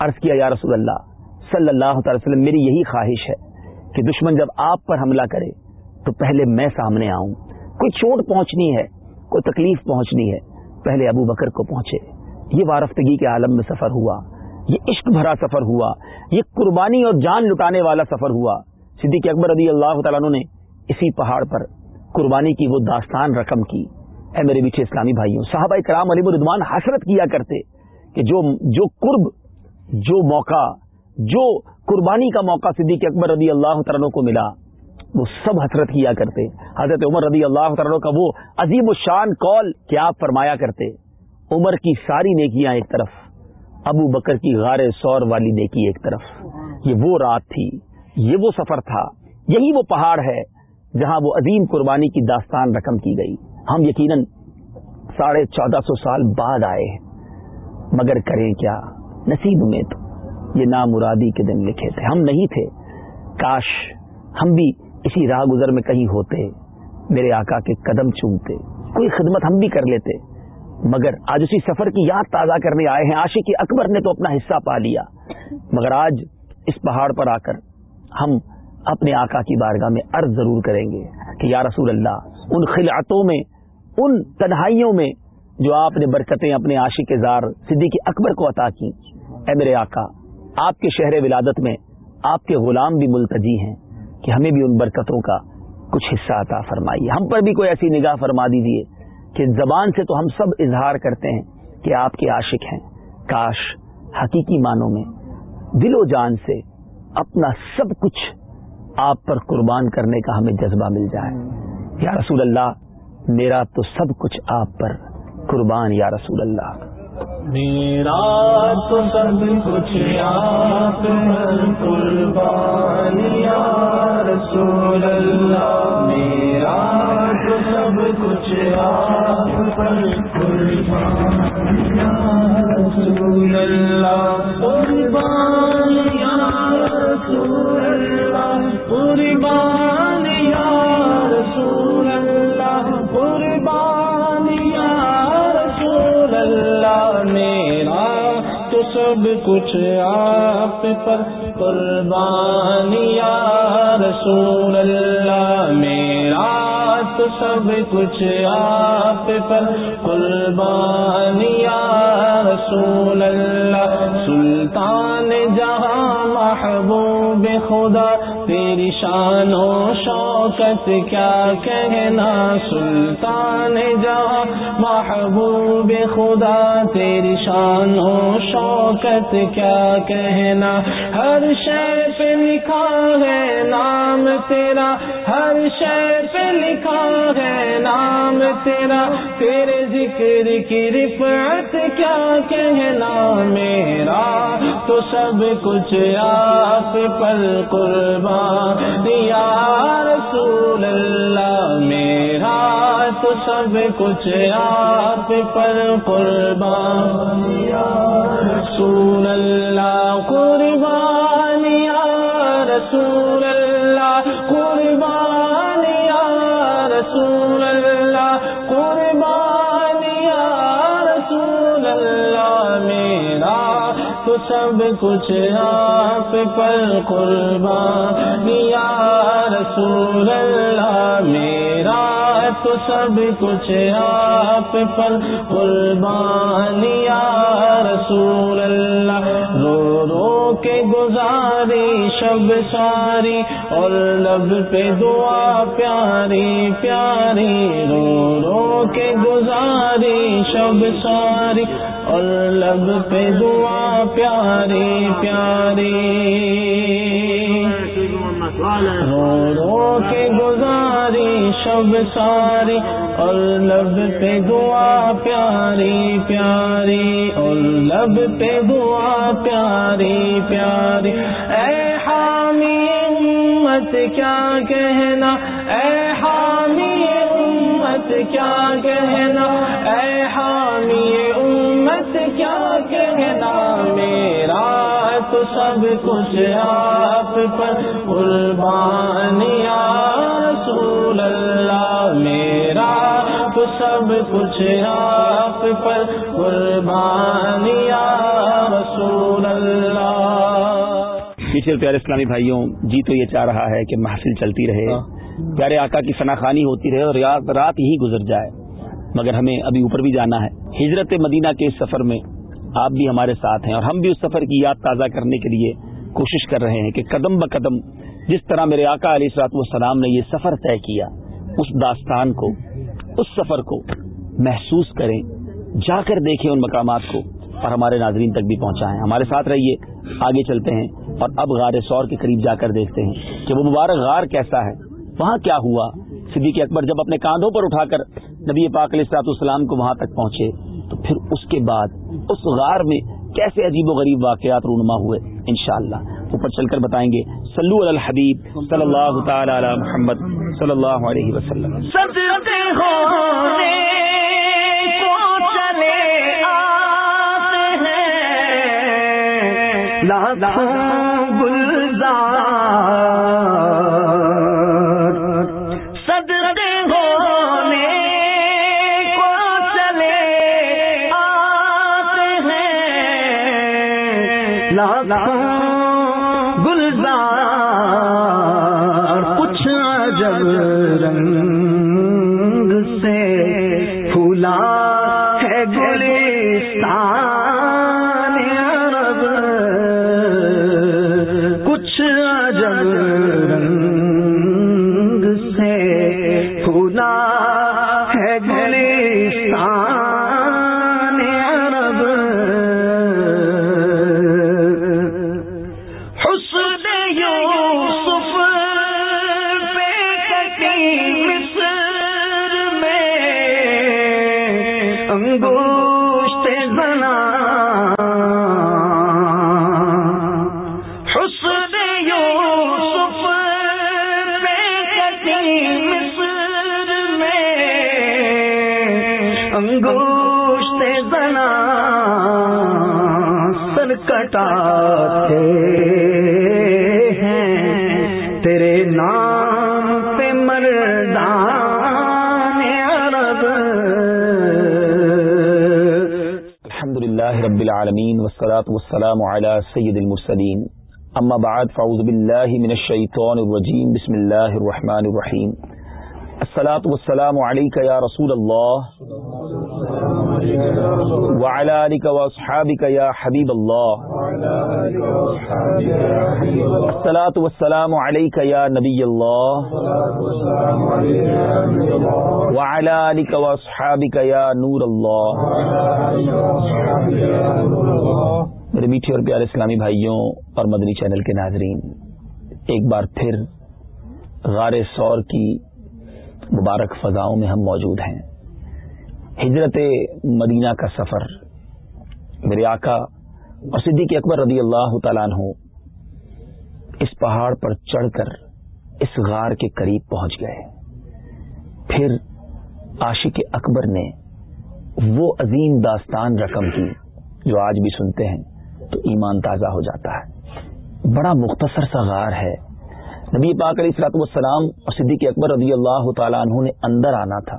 عرض کیا، یا رسول اللہ، صلی اللہ تعالی وسلم، میری یہی خواہش ہے کہ دشمن جب آپ پر حملہ کرے تو پہلے میں سامنے آؤں۔ کوئی چوٹ پہنچنی ہے، کوئی تکلیف پہنچنی ہے پہلے ابو بکر کو پہنچے۔ یہ وارفتگی کے عالم میں سفر ہوا۔ یہ عشق بھرا سفر ہوا۔ یہ قربانی اور جان لٹانے والا سفر ہوا۔ صدیق اکبر رضی اللہ تعالیٰ نے اسی پہاڑ پر قربانی کی وہ داستان رقم کی۔ اے میرے پیچھے اسلامی بھائیوں، صحابہ کرام علی ردوان حسرت کیا کرتے کہ جو جو قرب، جو موقع، جو قربانی کا موقع صدیق اکبر رضی اللہ تعالیٰ کو ملا۔ وہ سب حسرت کیا کرتے۔ حضرت عمر رضی اللہ تعالیٰ کا وہ عظیم الشان کال کیا آپ فرمایا کرتے۔ عمر کی ساری نیکیاں ایک طرف، ابو بکر کی غار سور والی نیکی ایک طرف۔ یہ وہ رات تھی، یہ وہ سفر تھا، یہی وہ پہاڑ ہے جہاں وہ عظیم قربانی کی داستان رقم کی گئی۔ ہم یقیناً ساڑھے چودہ سو سال بعد آئے مگر کریں کیا؟ نصیب میں تو یہ نامرادی کے دن لکھے تھے۔ ہم نہیں تھے۔ کاش ہم بھی اسی راہ گزر میں کہیں ہوتے، میرے آقا کے قدم چومتے، کوئی خدمت ہم بھی کر لیتے، مگر آج اسی سفر کی یاد تازہ کرنے آئے ہیں عاشق اکبر نے تو اپنا حصہ پا لیا، مگر آج اس پہاڑ پر آ کر ہم اپنے آقا کی بارگاہ میں عرض ضرور کریں گے کہ یا رسول اللہ، ان خلعتوں میں، ان تنہائیوں میں جو آپ نے برکتیں اپنے عاشق زار صدیق اکبر کو عطا کی اے میرے آقا، آپ کے شہر ولادت میں آپ کے غلام بھی ملتجی ہیں۔ کہ ہمیں بھی ان برکتوں کا کچھ حصہ عطا فرمائیے۔ ہم پر بھی کوئی ایسی نگاہ فرما دیجیے کہ زبان سے تو ہم سب اظہار کرتے ہیں کہ آپ کے عاشق ہیں۔ کاش حقیقی معنوں میں دل و جان سے اپنا سب کچھ آپ پر قربان کرنے کا ہمیں جذبہ مل جائے۔ یا رسول اللہ، میرا تو سب کچھ آپ پر قربان، یا رسول اللہ۔ میرا تو سب کچھ آپ پر قربان یا رسول اللہ۔ میرا تو سب کچھ آپ پر قربان یا رسول اللہ۔ قربان سب کچھ آپ پر قربان یا رسول اللہ میرا تو سب کچھ آپ پر قربان یا رسول اللہ، سلطان جہاں محبوب خدا، تیری شان و شوکت کیا کہنا؟ سلطان جہاں محبوب خدا، تیری شان و شوکت کیا کہنا؟ ہر شے لکھا ہے نام تیرا، ہر شے پہ لکھا ہے نام تیرا۔ تیرے ذکر کی رفعت کیا کہنا میرا؟ تو سب کچھ آپ پر قربان۔ یا رسول اللہ میرا، تو سب کچھ آپ پر قربان۔ یا رسول اللہ قربان۔ رسول اللہ، قربان یا رسول اللہ، قربان یا رسول اللہ، میرا تو سب کچھ آپ پر قربان یا رسول اللہ، میرا تو سب کچھ آپ پر قربان رسول اللہ۔ رو رو کے گزاری شب ساری اور لب پہ دعا پیاری پیاری۔ رو رو کے گزاری شب ساری اور لب پہ دعا پیاری پیاری۔ رو رو کے گزاری، شب ساری، اور لب پہ دعا پیاری پیاری، اور لب پہ دعا پیاری پیاری۔ اے حامی امت، کیا کہنا؟ اے حامی امت، کیا کہنا؟ اے سب کچھ آپ پر قربان یا رسول اللہ میرا تو سب کچھ آپ پر قربان یا رسول اللہ۔ پیچھے پیارے اسلامی بھائیوں جی تو یہ چاہ رہا ہے کہ محفل چلتی رہے پیارے آقا کی فناخانی ہوتی رہے اور رات ہی گزر جائے۔ مگر ہمیں ابھی اوپر بھی جانا ہے۔ ہجرت مدینہ کے سفر میں آپ بھی ہمارے ساتھ ہیں اور ہم بھی اس سفر کی یاد تازہ کرنے کے لیے کوشش کر رہے ہیں کہ قدم ب قدم جس طرح میرے آقا علیہ السلاط والسلام نے یہ سفر طے کیا، اس داستان کو، اس سفر کو محسوس کریں، جا کر دیکھیں ان مقامات کو اور ہمارے ناظرین تک بھی پہنچائیں۔ ہمارے ساتھ رہیے، آگے چلتے ہیں اور اب غار سور کے قریب جا کر دیکھتے ہیں کہ وہ مبارک غار کیسا ہے۔ وہاں کیا ہوا؟ صدیق اکبر جب اپنے کاندھوں پر اٹھا کر نبی پاک علیہ السلاط السلام کو وہاں تک پہنچے تو پھر اس کے بعد اس غار میں کیسے عجیب و غریب واقعات رونما ہوئے؟ انشاءاللہ۔ اوپر چل کر بتائیں گے۔ سلو الحبیب صلی اللہ تعالی علی محمد صلی اللہ علیہ وسلم۔ سجدے لله العالمين والصلاة والسلام على سيد المرسلين أما بعد فأعوذ بالله من الشيطان الرجيم بسم الله الرحمن الرحيم الصلاة والسلام عليك يا رسول الله وعلى آلك وأصحابك يا حبيب الله الصلاة والسلام عليك يا نبي الله. وعلى آلك وأصحابك يا نور الله. میرے میٹھے اور پیارے اسلامی بھائیوں اور مدنی چینل کے ناظرین، ایک بار پھر غار سور کی مبارک فضاؤں میں ہم موجود ہیں۔ ہجرت مدینہ کا سفر میرے آقا اور صدیق اکبر رضی اللہ تعالیٰ عنہ اس پہاڑ پر چڑھ کر اس غار کے قریب پہنچ گئے۔ پھر عاشق اکبر نے وہ عظیم داستان رقم کی جو آج بھی سنتے ہیں، تو ایمان تازہ ہو جاتا ہے۔ بڑا مختصر سا غار ہے۔ نبی پاک علیہ السلاط والسلام اور صدیق اکبر رضی اللہ تعالیٰ عنہ نے اندر آنا تھا۔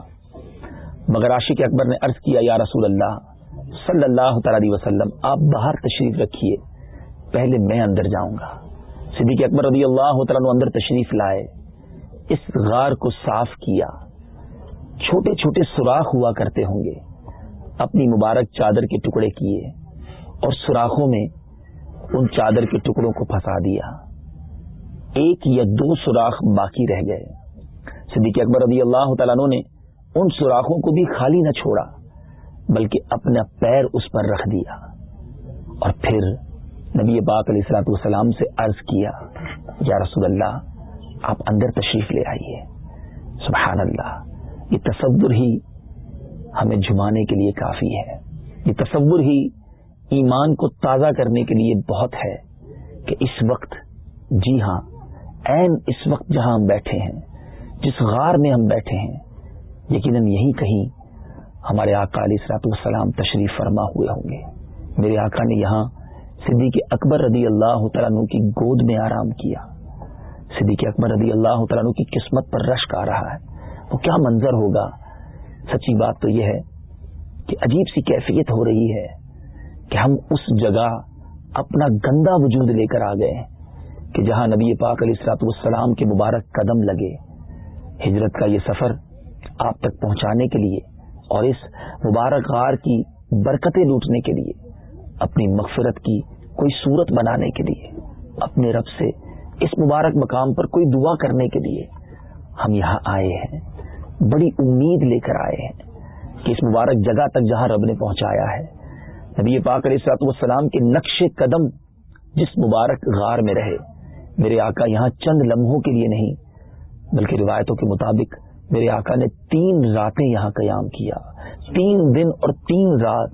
مگر عاشق اکبر نے عرض کیا، یا رسول اللہ صلی اللہ تعالی علیہ وسلم، آپ باہر تشریف رکھیے، پہلے میں اندر جاؤں گا۔ صدیق اکبر رضی اللہ تعالیٰ اندر تشریف لائے، اس غار کو صاف کیا۔ چھوٹے چھوٹے سوراخ ہوا کرتے ہوں گے۔ اپنی مبارک چادر کے ٹکڑے کیے اور سوراخوں میں ان چادر کے ٹکڑوں کو پھنسا دیا۔ ایک یا دو سوراخ باقی رہ گئے۔ صدیق اکبر رضی اللہ تعالیٰ نے ان سوراخوں کو بھی خالی نہ چھوڑا۔ بلکہ اپنا پیر اس پر رکھ دیا اور پھر نبی پاک علیہ السلاط والسلام سے عرض کیا، یا رسول اللہ، آپ اندر تشریف لے آئیے۔ سبحان اللہ یہ تصور ہی ہمیں جھمانے کے لیے کافی ہے۔ یہ تصور ہی ایمان کو تازہ کرنے کے لیے بہت ہے کہ اس وقت جی ہاں این اس وقت جہاں ہم بیٹھے ہیں، جس غار میں ہم بیٹھے ہیں، یقیناً یہی کہیں ہمارے آقا علیہ سرات والسلام تشریف فرما ہوئے ہوں گے۔ میرے آقا نے یہاں صدیق اکبر رضی اللہ تعالیٰ کی گود میں آرام کیا۔ صدیق اکبر رضی اللہ تعالیٰ کی قسمت پر رشک آ رہا ہے۔ وہ کیا منظر ہوگا؟ سچی بات تو یہ ہے کہ عجیب سی کیفیت ہو رہی ہے کہ ہم اس جگہ اپنا گندا وجود لے کر آ گئے کہ جہاں نبی پاک علیہ السلاط والسلام کے مبارک قدم لگے۔ ہجرت کا یہ سفر آپ تک پہنچانے کے لیے اور اس مبارک غار کی برکتیں لوٹنے کے لیے، اپنی مغفرت کی کوئی صورت بنانے کے لیے، اپنے رب سے اس مبارک مقام پر کوئی دعا کرنے کے لیے ہم یہاں آئے ہیں، بڑی امید لے کر آئے ہیں کہ اس مبارک جگہ تک جہاں رب نے پہنچایا ہے، نبی پاک علیہ السلاط والسلام کے نقش قدم جس مبارک غار میں رہے، میرے آقا یہاں چند لمحوں کے لیے نہیں، بلکہ روایتوں کے مطابق میرے آقا نے تین راتیں یہاں قیام کیا۔ تین دن اور تین رات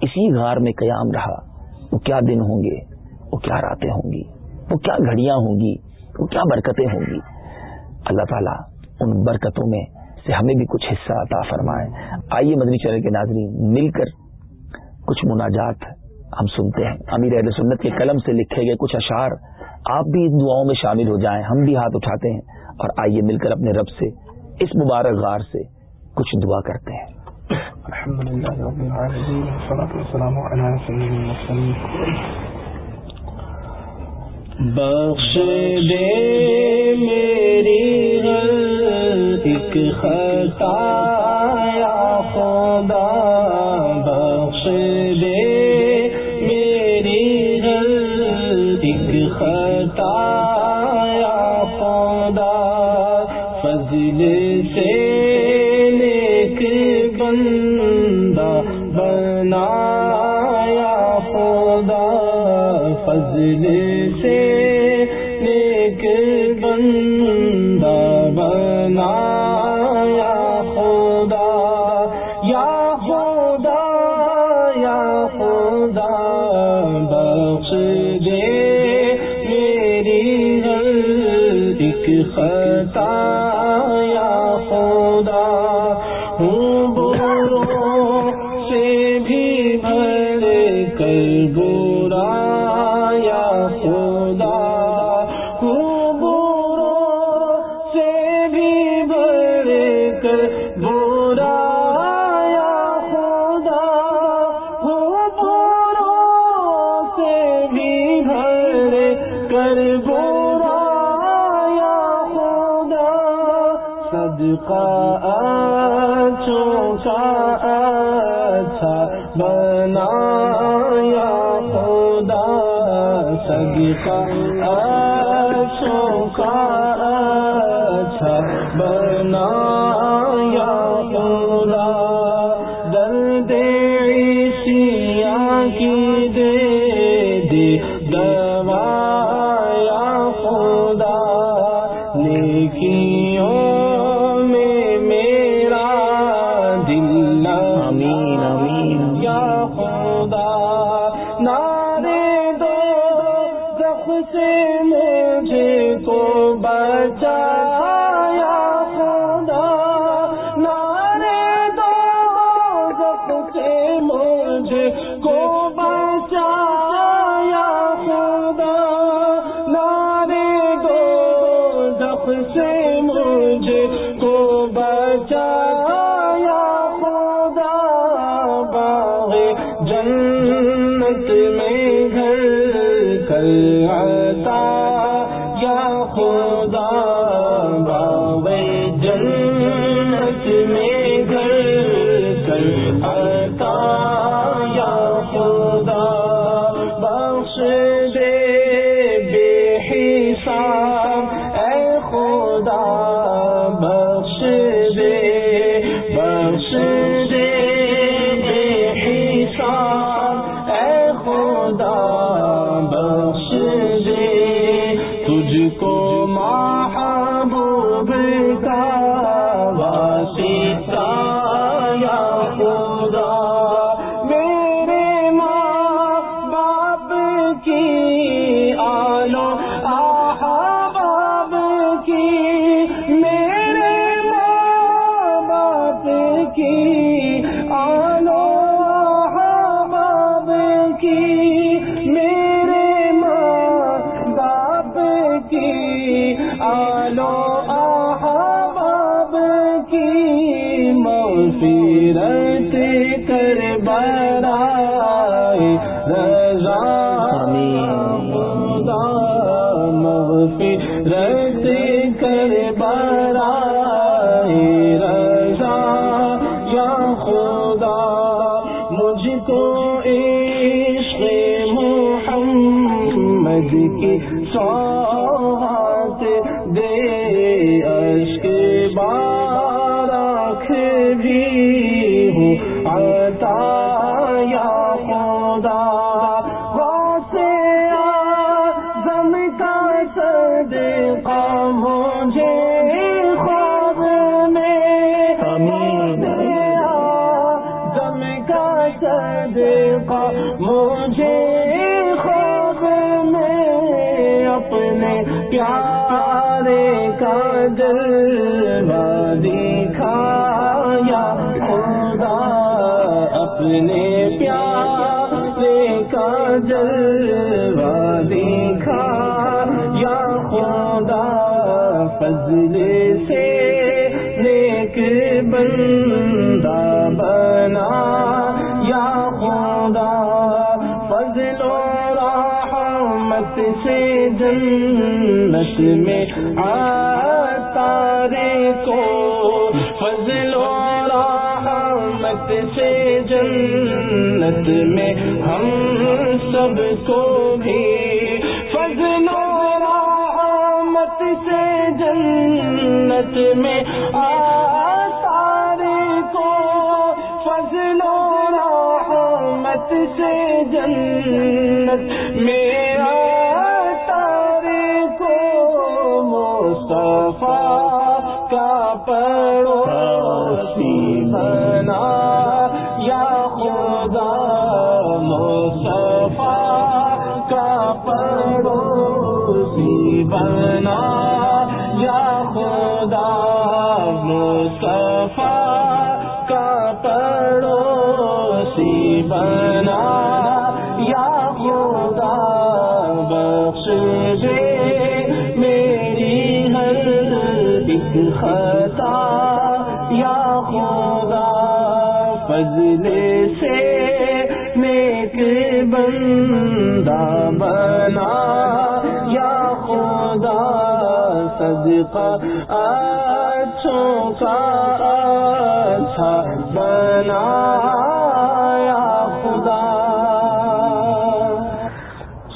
اسی غار میں قیام رہا۔ وہ کیا دن ہوں گے؟ وہ کیا راتیں ہوں گی؟ وہ کیا گھڑیاں ہوں گی؟ وہ کیا برکتیں ہوں گی؟ اللہ تعالیٰ ان برکتوں میں سے ہمیں بھی کچھ حصہ عطا فرمائے۔ آئیے مدنی چینل کے ناظرین مل کر کچھ مناجات ہم سنتے ہیں۔ امیر اہل سنت کے قلم سے لکھے گئے کچھ اشعار آپ بھی ان دعاؤں میں شامل ہو جائیں، ہم بھی ہاتھ اٹھاتے ہیں۔ اور آئیے مل کر اپنے رب سے اس مبارک غار سے کچھ دعا کرتے ہیں۔ بخش دے میری ایک خطا یا خدا، بخش کا پیارے کا جلوہ دکھایا خدا اپنے پیارے کا جلوہ دکھا یا خدا فضل سے نیک بندہ بنا یا خدا فضل و رحمت سے جنت میں آتارے کو فضل و رحمت سے جنت میں ہم سب کو بھی فضل و رحمت سے جنت میں آتارے کو فضل و رحمت سے جنت کا بنا یا خدا مصطفیٰ کا پڑوسی بنا، یا خدا مصطفیٰ کا پڑوسی بنا، یا خدا بخش میری ہر ایک فضل سے نیک بندہ بنا۔ یا خدا صدقہ اچھوں کا اچھا بنا۔ یا خدا۔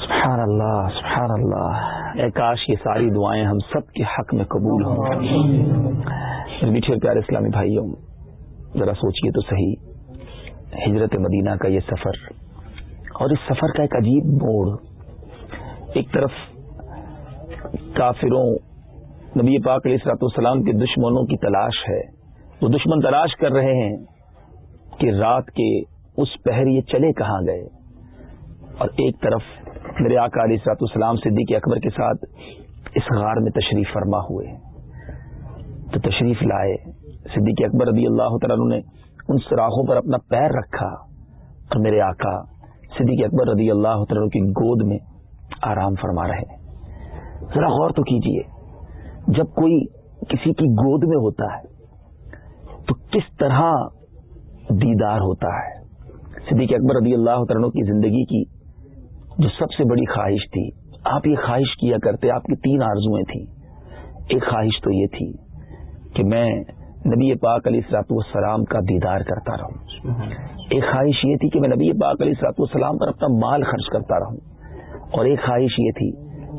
سبحان اللہ سبحان اللہ۔ کاش یہ ساری دعائیں ہم سب کے حق میں قبول ہوں۔ میٹھے پیارے اسلامی بھائیوں ذرا سوچئے تو صحیح۔ ہجرت مدینہ کا یہ سفر اور اس سفر کا ایک عجیب موڑ، ایک طرف کافروں، نبی پاک علیہ السلاط والسلام کے دشمنوں کی تلاش ہے، وہ دشمن تلاش کر رہے ہیں کہ رات کے اس پہر یہ چلے کہاں گئے۔ اور ایک طرف میرے آقا علیہ السلاط والسلام صدیق اکبر کے ساتھ اس غار میں تشریف فرما ہوئے۔ تو تشریف لائے۔ صدیق اکبر رضی اللہ تعالیٰ نے ان سراخوں پر اپنا پیر رکھا اور میرے آقا صدیق اکبر رضی اللہ تعالیٰ کی گود میں آرام فرما رہے ذرا غور تو کیجیے، جب کوئی کسی کی گود میں ہوتا ہے تو کس طرح دیدار ہوتا ہے؟ صدیق اکبر رضی اللہ تعالیٰ کی زندگی کی جو سب سے بڑی خواہش تھی، آپ یہ خواہش کیا کرتے، آپ کی تین آرزویں تھیں۔ ایک خواہش تو یہ تھی کہ میں نبی پاک علیہ السلاط والسلام کا دیدار کرتا رہوں۔ ایک خواہش یہ تھی کہ میں نبی پاک علیہ السلاط والسلام پر اپنا مال خرچ کرتا رہوں۔ اور ایک خواہش یہ تھی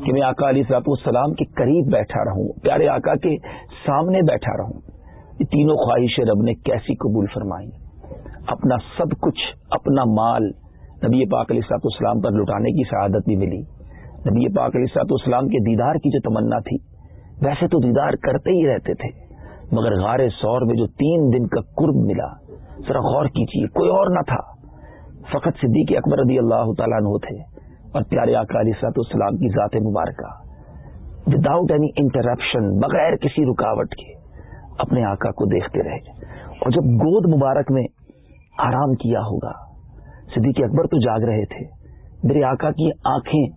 کہ میں آقا علیہ السلاط والسلام کے قریب بیٹھا رہوں، پیارے آقا کے سامنے بیٹھا رہوں۔ یہ تینوں خواہشیں رب نے کیسی قبول فرمائی اپنا سب کچھ، اپنا مال نبی پاک علیہ السلاط والسلام پر لٹانے کی سعادت بھی ملی۔ نبی پاک علیہ سات اسلام کے دیدار کی جو تمنا تھی، ویسے تو دیدار کرتے ہی رہتے تھے۔ مگر غار سور میں جو تین دن کا قرب ملا، ذرا غور کیجیے کوئی اور نہ تھا۔ فقط صدیق اکبر رضی اللہ تعالیٰ عنہ تھے اور پیارے آقا علیہ سات اسلام کی ذات مبارکہ۔ وداؤٹ اینی انٹرپشن بغیر کسی رکاوٹ کے اپنے آقا کو دیکھتے رہے۔ اور جب گود مبارک میں آرام کیا ہوگا، صدیق اکبر تو جاگ رہے تھے۔ میرے آقا کی آنکھیں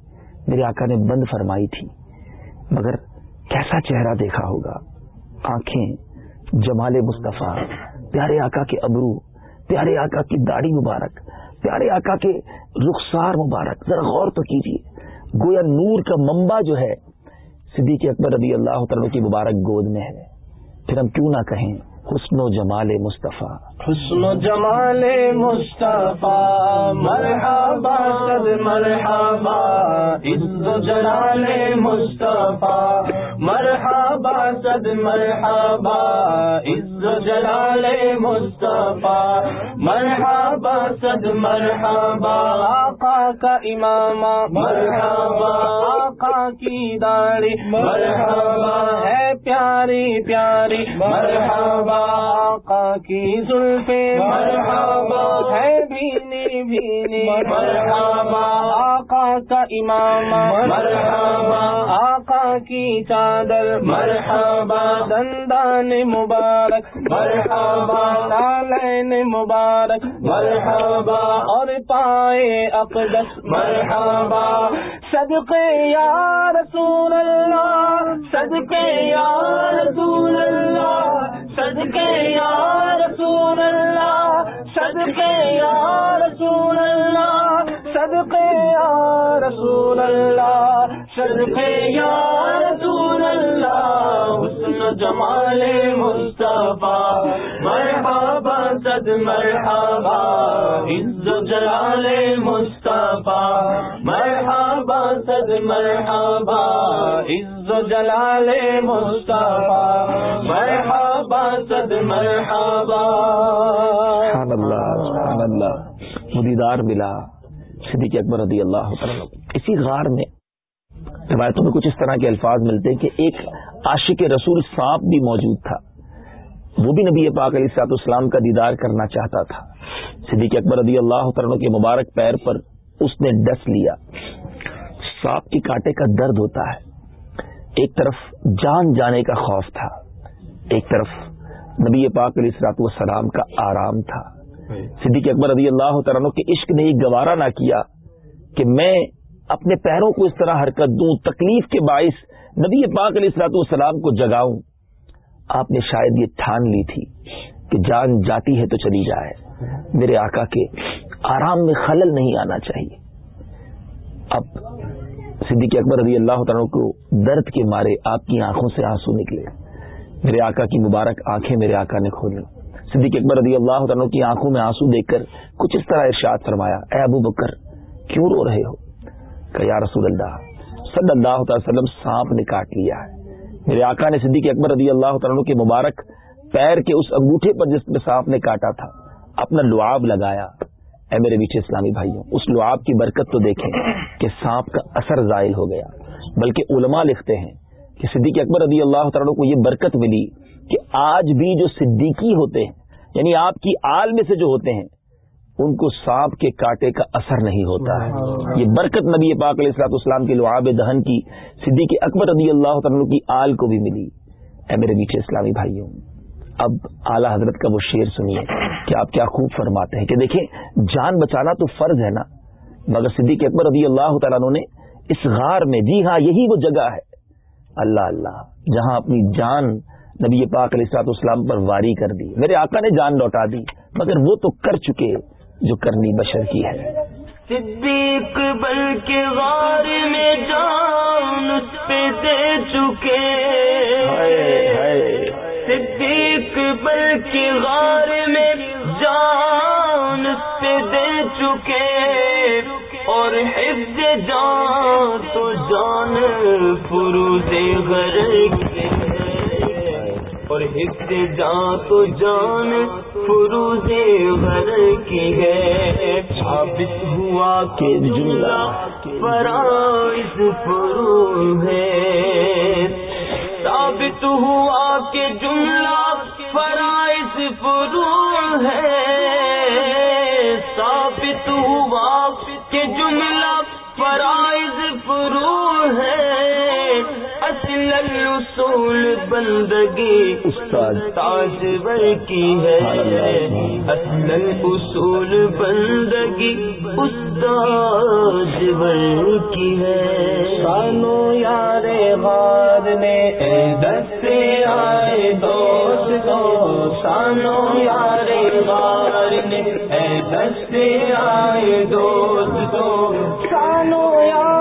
میرے آقا نے بند فرمائی تھی، مگر کیسا چہرہ دیکھا ہوگا۔ آنکھیں، جمال مصطفیٰ، پیارے آقا کے ابرو، پیارے آقا کی داڑھی مبارک، پیارے آقا کے رخسار مبارک، ذرا غور تو کیجیے۔ گویا نور کا منبع جو ہے، صدیق اکبر رضی اللہ تعالیٰ کی مبارک گود میں ہے۔ پھر ہم کیوں نہ کہیں حسن و جمال مصطفیٰ۔ حسن و جمال مصطفیٰ، مرحبا، صد مرحبا، عز و جلال مصطفیٰ۔ مرحبا، صد مرحبا، عز و جلال مصطفیٰ۔ مرحبا، صد مرحبا آقا کا امام مرحبا آقا کی داڑھی مرحبا ہے پیاری پیاری مرحبا آقا کی زلفے مرحبا ہے بھینی بھینی مرحبا آقا کا امام مرحبا آقا کی چادر مرحبا دندان مبارک مرحبا نالین مبارک مرحبا اور پائے اقدس مرحبا. صدقے یا رسول اللہ. صدقے یا رسول اللہ. صدقے یا رسول اللہ. صدقے یا رسول اللہ. صدقے یا رسول اللہ. صدقے یا رسول اللہ. جمال مصطفیٰ، مرحبا، صد مرحبا، عز و جلال مصطفیٰ، مرحبا، صد مرحبا، عز و جلال مصطفیٰ، مرحبا، صد مرحبا۔ سبحان اللہ سبحان اللہ مدیدار ملا، صدیق اکبر رضی اللہ تعالیٰ اسی غار میں روایتوں میں کچھ اس طرح کے الفاظ ملتے ہیں کہ ایک عاشق رسول سانپ بھی موجود تھا. وہ بھی نبی پاک علیہ سات اسلام کا دیدار کرنا چاہتا تھا. صدیق اکبر رضی اللہ تعالیٰ کے مبارک پیر پر اس نے ڈس لیا. سانپ کے کاٹے کا درد ہوتا ہے. ایک طرف جان جانے کا خوف تھا. ایک طرف نبی پاک علیہ السلاط والسلام کا آرام تھا. صدیق اکبر رضی اللہ تعالیٰ کے عشق نے یہ گوارا نہ کیا کہ میں اپنے پیروں کو اس طرح حرکت دوں، تکلیف کے باعث نبی پاک علیہ السلاط والسلام کو جگاؤں۔ آپ نے شاید یہ ٹھان لی تھی کہ جان جاتی ہے تو چلی جائے۔ میرے آقا کے آرام میں خلل نہیں آنا چاہیے۔ اب صدیق اکبر رضی اللہ تعالیٰ کو درد کے مارے آپ کی آنکھوں سے آنسو نکلے۔ میرے آقا کی مبارک آنکھیں میرے آقا نے کھولی صدیق اکبر رضی اللہ تعالیٰ کی آنکھوں میں آنسو دیکھ کر کچھ اس طرح ارشاد فرمایا، اے ابو بکر، کیوں رو رہے ہو؟ کہ یا رسول اللہ، صلی اللہ تعالی وسلم سانپ نے کاٹ لیا ہے۔ میرے آقا نے صدیق اکبر رضی اللہ تعالیٰ کے مبارک پیر کے اس انگوٹھے پر جس میں سانپ نے کاٹا تھا، اپنا لعاب لگایا۔ اے میرے بیچے اسلامی بھائیوں، اس لعاب کی برکت تو دیکھیں کہ سانپ کا اثر زائل ہو گیا۔ بلکہ علماء لکھتے ہیں کہ صدیق اکبر رضی اللہ تعالیٰ کو یہ برکت ملی کہ آج بھی جو صدیقی ہوتے ہیں یعنی آپ کی آل میں سے جو ہوتے ہیں ان کو سانپ کے کاٹے کا اثر نہیں ہوتا ہے۔ یہ برکت نبی پاک علیہ السلاط اسلام کے لعاب دہن کی صدیق اکبر رضی اللہ تعالیٰ کی آل کو بھی ملی۔ اے میرے بیچے اسلامی بھائیوں اب اعلی حضرت کا وہ شعر سنیے کہ آپ کیا خوب فرماتے ہیں کہ دیکھیں جان بچانا تو فرض ہے نا مگر صدیق اکبر رضی اللہ تعالیٰ نے اس غار میں جی ہاں یہی وہ جگہ ہے۔ اللہ اللہ جہاں اپنی جان نبی پاک علیہ السلاط اسلام پر واری کر دی۔ میرے آقا نے جان لوٹا دی مگر وہ تو کر چکے۔ جو کرنی بشر کی ہے۔ صدیق بل کے غار میں جان اس پہ دے چکے۔ صدیق بل کے غار میں جان اس پہ دے چکے۔ اور حفظ جان تو جان فروز گھر کے اور حفظ جان تو جان فروز گھر کی ہے۔ ثابت ہوا کہ جملہ فرائض فرو ہے۔ ثابت ہوا کہ جملہ فرائض فرو ہے۔ ثابت ہوا کہ جملہ فرائض فرو ہے۔ اصل الاصول بندگی استاد تاجور کی ہے۔ اصل اصول بندگی استاد کی ہے۔ سانو یار غار نے دستے آئے دوست کو۔ سانو یار غار نے دستے آئے دوست کو۔ سانو یار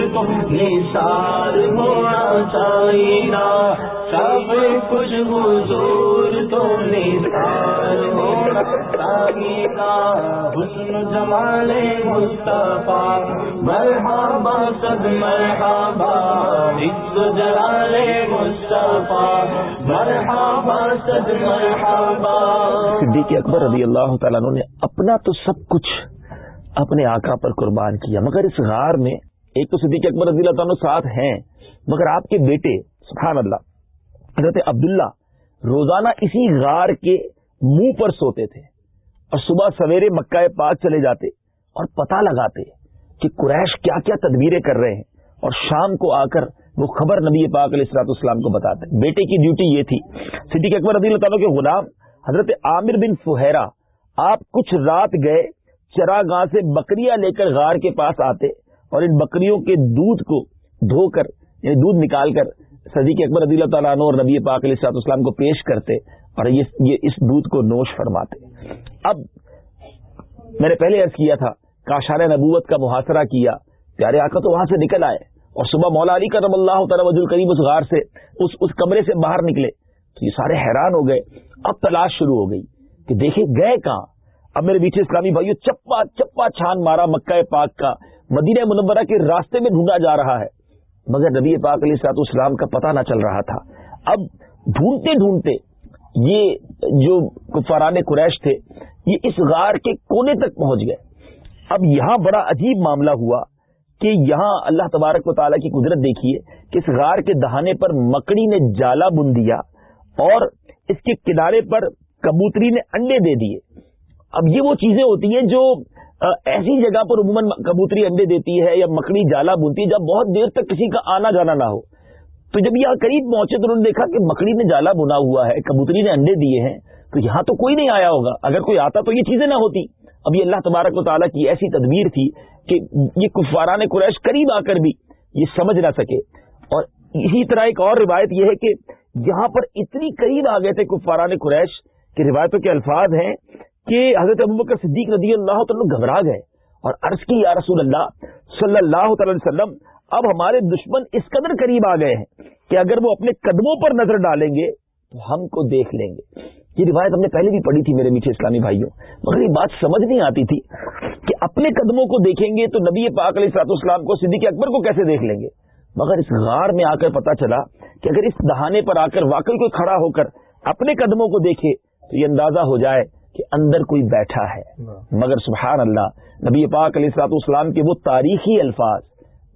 حضور تو نثار ہونا چاہیے سب کچھ حضور تو نثار ہونا چاہیے حسن جمال مصطفیٰ، مرحبا صد مرحبا۔ عز جلال مصطفیٰ، مرحبا صد مرحبا۔ صدیق اکبر رضی اللہ تعالیٰ نے اپنا تو سب کچھ اپنے آقا پر قربان کیا، مگر اس غار میں ایک تو صدیق اکبر رضی اللہ تعالیٰ ساتھ ہیں، مگر آپ کے بیٹے، سبحان اللہ، حضرت عبداللہ روزانہ اسی غار کے منہ پر سوتے تھے اور صبح سویرے مکہ پاک چلے جاتے اور پتہ لگاتے کہ قریش کیا کیا تدبیریں کر رہے ہیں اور شام کو آ کر وہ خبر نبی پاک علیہ السلاط اسلام کو بتاتے بیٹے کی ڈیوٹی یہ تھی۔ صدیق اکبر رضی اللہ تعالیٰ کے غلام حضرت عامر بن فہیرا آپ کچھ رات گئے چرا گاہ سے بکریاں لے کر غار کے پاس آتے اور ان بکریوں کے دودھ کو دھو کر یعنی دودھ نکال کر صدیق اکبر رضی اللہ تعالیٰ عنہ اور نبی پاک علیہ السلاط اسلام کو پیش کرتے اور یہ اس دودھ کو نوش فرماتے۔ اب میں نے پہلے عرض کیا تھا، کاشان نبوت کا محاصرہ کیا، پیارے آقا تو وہاں سے نکل آئے اور صبح مولا علی کرم اللہ تعالیٰ وز القریب اس غار سے، اس اس کمرے سے باہر نکلے۔ تو یہ سارے حیران ہو گئے۔ اب تلاش شروع ہو گئی کہ دیکھے گئے کہاں؟ اب میرے بیچے اسلامی بھائیو، چپا چپا چھان مارا مکہ پاک کا۔ مدینہ منورہ کے راستے میں ڈھونڈا جا رہا ہے۔ مگر نبی پاک علیہ سات اسلام کا پتہ نہ چل رہا تھا۔ اب ڈھونڈتے ڈھونڈتے یہ جو کفاران قریش تھے، یہ اس غار کے کونے تک پہنچ گئے۔ اب یہاں بڑا عجیب معاملہ ہوا کہ یہاں اللہ تبارک و تعالیٰ کی قدرت دیکھیے کہ اس غار کے دہانے پر مکڑی نے جالا بن دیا اور اس کے کنارے پر کبوتری نے انڈے دے دیے۔ اب یہ وہ چیزیں ہوتی ہیں جو ایسی جگہ پر عموماً کبوتری انڈے دیتی ہے یا مکڑی جالا بنتی ہے جب بہت دیر تک کسی کا آنا جانا نہ ہو۔ تو جب یہاں قریب پہنچے تو انہوں نے دیکھا کہ مکڑی نے جالا بنا ہوا ہے، کبوتری نے انڈے دیے ہیں۔ تو یہاں تو کوئی نہیں آیا ہوگا۔ اگر کوئی آتا تو یہ چیزیں نہ ہوتی۔ اب یہ اللہ تبارک و تعالیٰ کی ایسی تدبیر تھی کہ یہ کفاران قریش قریب آ کر بھی یہ سمجھ نہ سکے۔ اور اسی طرح ایک اور روایت یہ ہے کہ یہاں پر اتنی قریب آ گئے تھے کفاران قریش کی روایتوں کے الفاظ ہیں۔ کہ حضرت ابو بکر صدیق رضی اللہ تعالیٰ گھبرا گئے اور عرض کی، یا رسول اللہ، صلی اللہ تعالی وسلم، اب ہمارے دشمن اس قدر قریب آ گئے ہیں کہ اگر وہ اپنے قدموں پر نظر ڈالیں گے تو ہم کو دیکھ لیں گے۔ یہ روایت ہم نے پہلے بھی پڑھی تھی میرے میٹھے اسلامی بھائیوں، مگر یہ بات سمجھ نہیں آتی تھی کہ اپنے قدموں کو دیکھیں گے تو نبی پاک علیہ سلاط اسلام کو صدیق اکبر کو کیسے دیکھ لیں گے؟ مگر اس غار میں آ کر پتا چلا کہ اگر اس دہانے پر آ کر واقعی کوئی کھڑا ہو کر اپنے قدموں کو دیکھے تو یہ اندازہ ہو جائے کہ اندر کوئی بیٹھا ہے۔ مگر سبحان اللہ نبی پاک علیہ السلاط اسلام کے وہ تاریخی الفاظ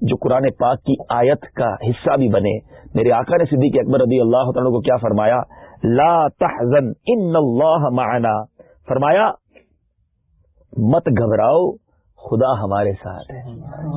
جو قرآن پاک کی آیت کا حصہ بھی بنے۔ میرے آقا نے صدیق اکبر رضی اللہ تعالیٰ کو کیا فرمایا؟ لا تحزن ان اللہ معنا۔ فرمایا مت گھبراؤ خدا ہمارے ساتھ ہے۔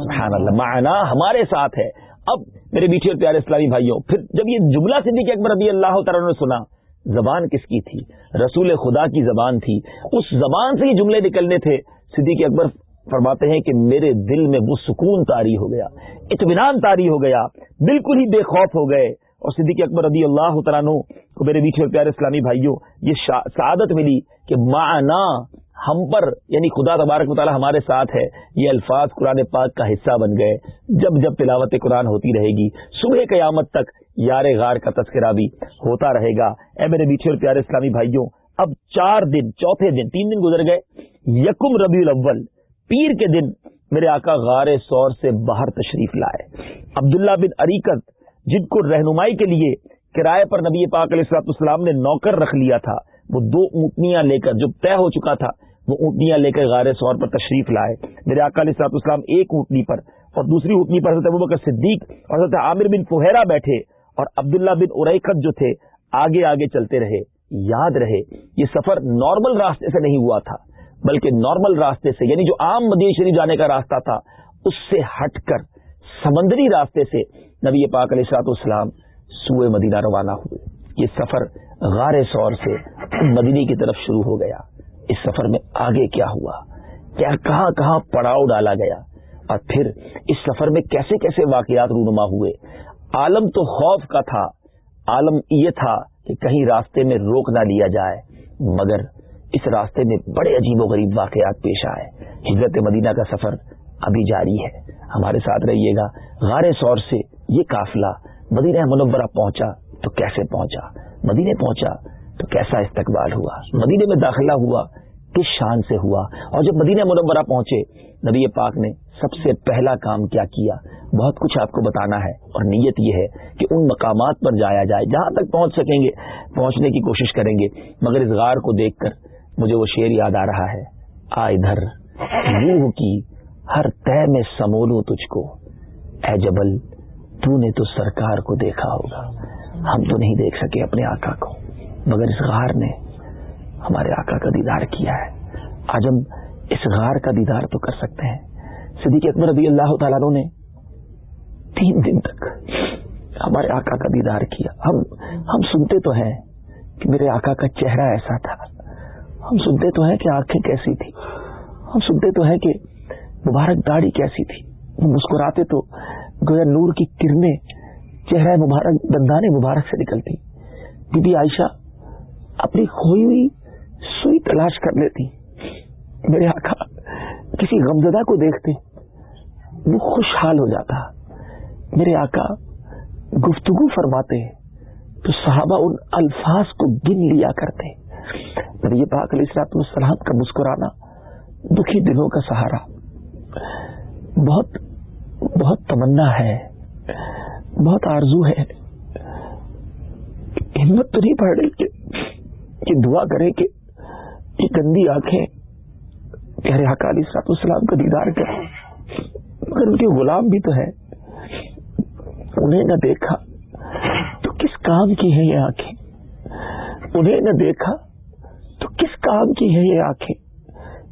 سبحان اللہ معنا ہمارے ساتھ ہے۔ اب میرے میٹھے اور پیارے اسلامی بھائیوں پھر جب یہ جملہ صدیق اکبر رضی اللہ تعالیٰ نے سنا زبان کس کی تھی؟ رسول خدا کی زبان تھی۔ اس زبان سے یہ جملے نکلنے تھے۔ صدیق اکبر فرماتے ہیں کہ میرے دل میں وہ سکون تاری ہو گیا، اطمینان تاری ہو گیا، بالکل ہی بے خوف ہو گئے۔ اور صدیق اکبر رضی اللہ تعالیٰ کو میرے بیچ میں پیارے اسلامی بھائیوں، یہ سعادت ملی کہ معنا ہم پر یعنی خدا تبارک مطالعہ ہمارے ساتھ ہے۔ یہ الفاظ قرآن پاک کا حصہ بن گئے۔ جب جب تلاوت قرآن ہوتی رہے گی، صبح قیامت تک یار غار کا تذکرہ بھی ہوتا رہے گا۔ اے میرے بیچے اور پیارے اسلامی بھائیوں، اب چار دن، چوتھے دن، تین دن گزر گئے۔ یکم ربیع الاول، پیر کے دن میرے آقا غار سور سے باہر تشریف لائے۔ عبداللہ بن عریقت جن کو رہنمائی کے لیے کرائے پر نبی پاک علیہ السلاط اسلام نے نوکر رکھ لیا تھا، وہ دو اونٹنیاں لے کر جو طے ہو چکا تھا، وہ اونٹنیاں لے کر غار سور پر تشریف لائے۔ میرے آقا علیہ السلاط اسلام ایک اونٹنی پر اور دوسری اونٹنی پر حضرت ابوبکر صدیق اور حضرت عامر بن فہرا بیٹھے۔ اور عبداللہ بن اریکت جو تھے، آگے آگے چلتے رہے۔ یاد رہے، یہ سفر نارمل راستے سے نہیں ہوا تھا، بلکہ نارمل راستے سے یعنی جو عام مدین شریف جانے کا راستہ تھا، اس سے ہٹ کر سمندری راستے سے نبی پاک علیہ السلاط اسلام سوئے مدینہ روانہ ہوئے۔ یہ سفر غار سور سے مدینی کی طرف شروع ہو گیا۔ اس سفر میں آگے کیا ہوا؟ کیا کہاں کہاں پڑاؤ ڈالا گیا؟ اور پھر اس سفر میں کیسے کیسے واقعات رونما ہوئے؟ عالم تو خوف کا تھا، عالم یہ تھا کہ کہیں راستے میں روک نہ لیا جائے، مگر اس راستے میں بڑے عجیب و غریب واقعات پیش آئے۔ ہجرت مدینہ کا سفر ابھی جاری ہے۔ ہمارے ساتھ رہیے گا۔ غار سور سے یہ قافلہ مدینہ منورہ پہنچا تو کیسے پہنچا؟ مدینے پہنچا تو کیسا استقبال ہوا؟ مدینے میں داخلہ ہوا کس شان سے ہوا؟ اور جب مدینہ منورہ پہنچے، نبی پاک نے سب سے پہلا کام کیا کیا؟ بہت کچھ آپ کو بتانا ہے اور نیت یہ ہے کہ ان مقامات پر جایا جائے، جہاں تک پہنچ سکیں گے، پہنچنے کی کوشش کریں گے، مگر اس غار کو دیکھ کر مجھے وہ شعر یاد آ رہا ہے۔ آ ادھر، روح کی ہر طے میں سمولوں تجھ کو۔ اے جبل، تو نے تو سرکار کو دیکھا ہوگا۔ ہم تو نہیں دیکھ سکے اپنے آقا کو، مگر اس غار نے ہمارے آقا کا دیدار کیا ہے۔ آج ہم اس غار کا دیدار تو کر سکتے ہیں۔ صدیق اکبر رضی اللہ تعالیٰ نے تین دن تک ہمارے آقا کا دیدار کیا۔ ہم ہم سنتے تو ہیں کہ میرے آقا کا چہرہ ایسا تھا۔ ہم سنتے تو ہیں کہ آنکھیں کیسی تھی ہم سنتے تو ہیں کہ مبارک داڑھی کیسی تھی۔ مسکراتے تو گویا نور کی کرنیں، چہرہ مبارک، دندان مبارک سے نکلتی۔ بی بی عائشہ اپنی کھوئی ہوئی سوئی تلاش کر لیتی۔ میرے آقا کسی غمزدہ کو دیکھتے۔ وہ خوشحال ہو جاتا۔ میرے آقا گفتگو فرماتے تو صحابہ ان الفاظ کو گن لیا کرتے نبی پاک علیہ السلاط السلام کا مسکرانا دکھی دنوں کا سہارا۔ بہت بہت تمنا ہے، بہت آرزو ہے۔ ہمت تو نہیں پڑ رہی کہ دعا کرے کہ یہ گندی آنکھیں پیارے حکالی سات السلام کا دیدار کریں۔ مگر ان کے غلام بھی تو ہے انہیں نہ دیکھا۔ تو کس کام کی ہے یہ آنکھیں؟ انہیں نہ دیکھا۔ تو کس کام کی ہے یہ آنکھیں؟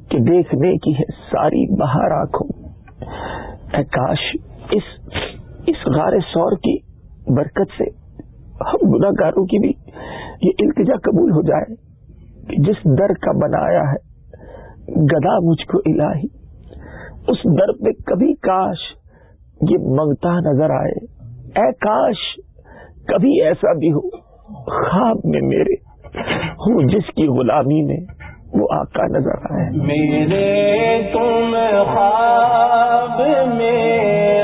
کہ دیکھنے کی ہے ساری بہار آنکھوں۔ اے کاش اس اس غار سور کی برکت سے ہم گناگاروں کی بھی یہ التجا قبول ہو جائے کہ جس در کا بنایا ہے، گدا مجھ کو الہی۔ اس در پہ کبھی کاش یہ منگتا نظر آئے۔ اے کاش، کبھی ایسا بھی ہو۔ خواب میں میرے، ہوں جس کی غلامی میں وہ آقا نظر آئے۔ میرے تم خواب میں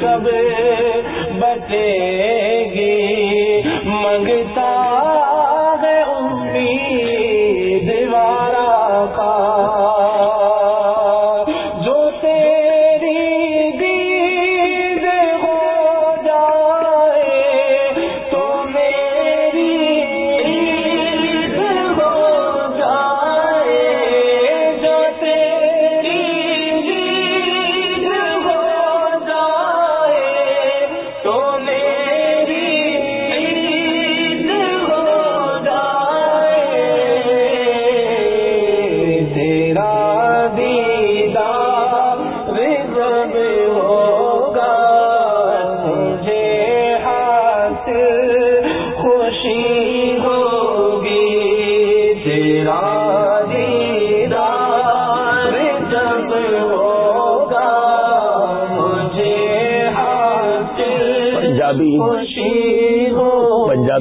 سب بچے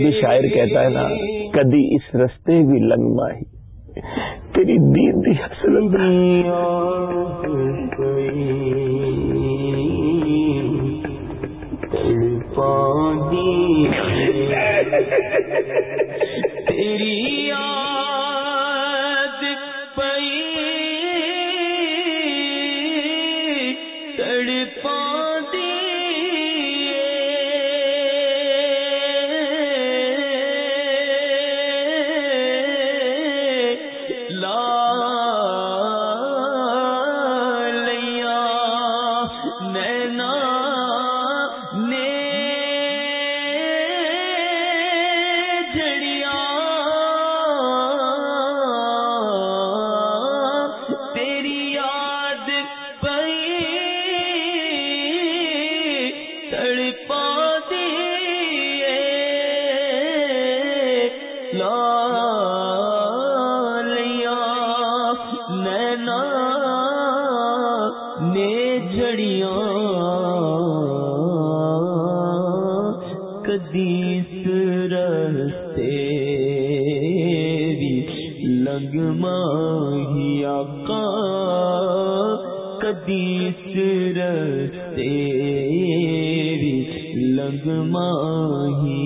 بھی شاعر کہتا ہے نا کدی اس رستے بھی لنگ ماہی تیری دین دی رہتے بھی لگ ماہیا کا قدیس رہتے بھی لگ ماہی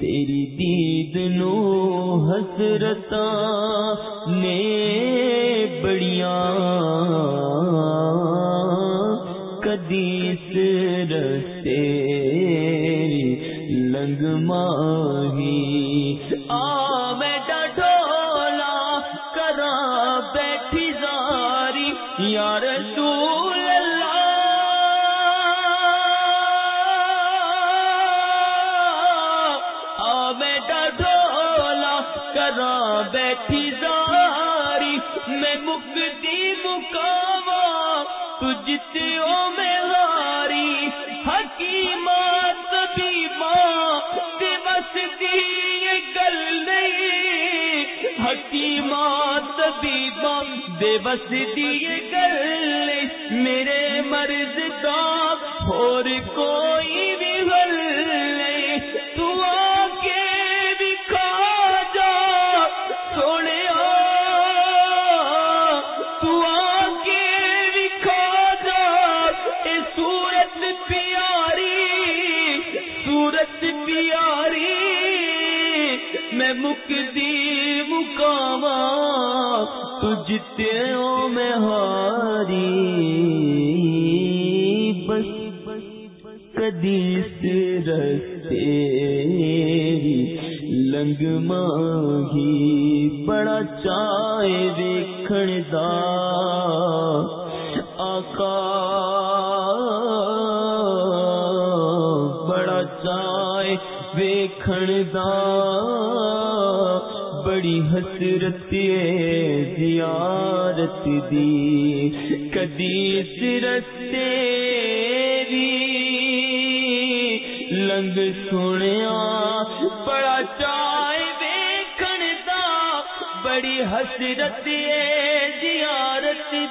تیری دید نو حسرتاں سے بس دیے کر لے میرے مرض کا اور کو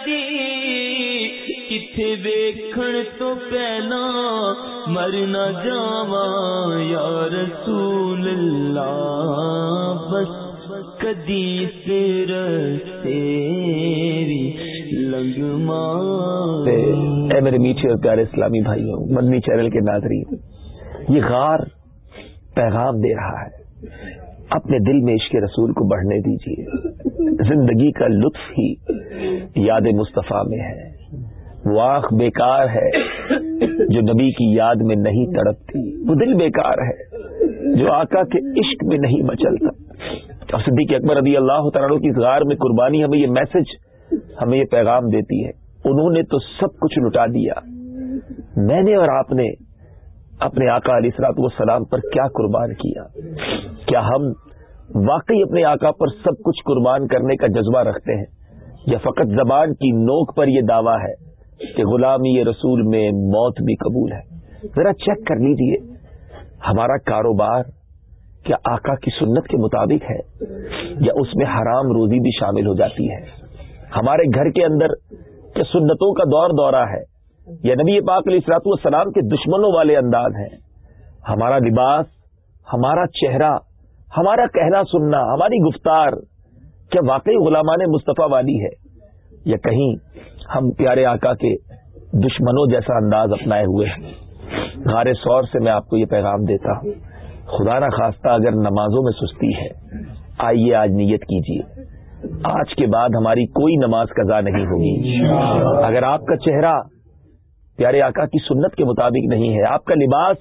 دی। کتھے ویکھن تو پہلا مر نہ یا رسول اللہ بس کدی اے میرے میٹھے اور پیارے اسلامی بھائیوں، مدنی چینل کے ناظرین، یہ غار پیغام دے رہا ہے۔ اپنے دل میں عشق رسول کو بڑھنے دیجیے زندگی کا لطف ہی یاد مصطفیٰ میں ہے۔ وہ آنکھ بیکار ہے جو نبی کی یاد میں نہیں تڑپتی۔ وہ دل بیکار ہے جو آقا کے عشق میں نہیں مچلتا۔ اور صدیق اکبر رضی اللہ تعالیٰ کی غار میں قربانی ہمیں یہ میسج، ہمیں یہ پیغام دیتی ہے، انہوں نے تو سب کچھ لٹا دیا۔ میں نے اور آپ نے اپنے آقا علی سرات والسلام پر کیا قربان کیا؟ کیا ہم واقعی اپنے آقا پر سب کچھ قربان کرنے کا جذبہ رکھتے ہیں؟ یا فقط زبان کی نوک پر یہ دعویٰ ہے کہ غلامی رسول میں موت بھی قبول ہے۔ ذرا چیک کر لیجیے ہمارا کاروبار کیا آقا کی سنت کے مطابق ہے یا اس میں حرام روزی بھی شامل ہو جاتی ہے؟ ہمارے گھر کے اندر کیا سنتوں کا دور دورہ ہے؟ یا نبی پاک علیہ اصلاط والسلام کے دشمنوں والے انداز ہیں؟ ہمارا لباس، ہمارا چہرہ، ہمارا کہنا سننا، ہماری گفتار کیا واقعی غلامان مصطفیٰ والی ہے؟ یا کہیں ہم پیارے آقا کے دشمنوں جیسا انداز اپنائے ہوئے ہیں؟ غار سور سے میں آپ کو یہ پیغام دیتا ہوں۔ خدا نہ خواستہ اگر نمازوں میں سستی ہے، آئیے آج نیت کیجیے۔ آج کے بعد ہماری کوئی نماز قضا نہیں ہوگی۔ اگر آپ کا چہرہ پیارے آقا کی سنت کے مطابق نہیں ہے، آپ کا لباس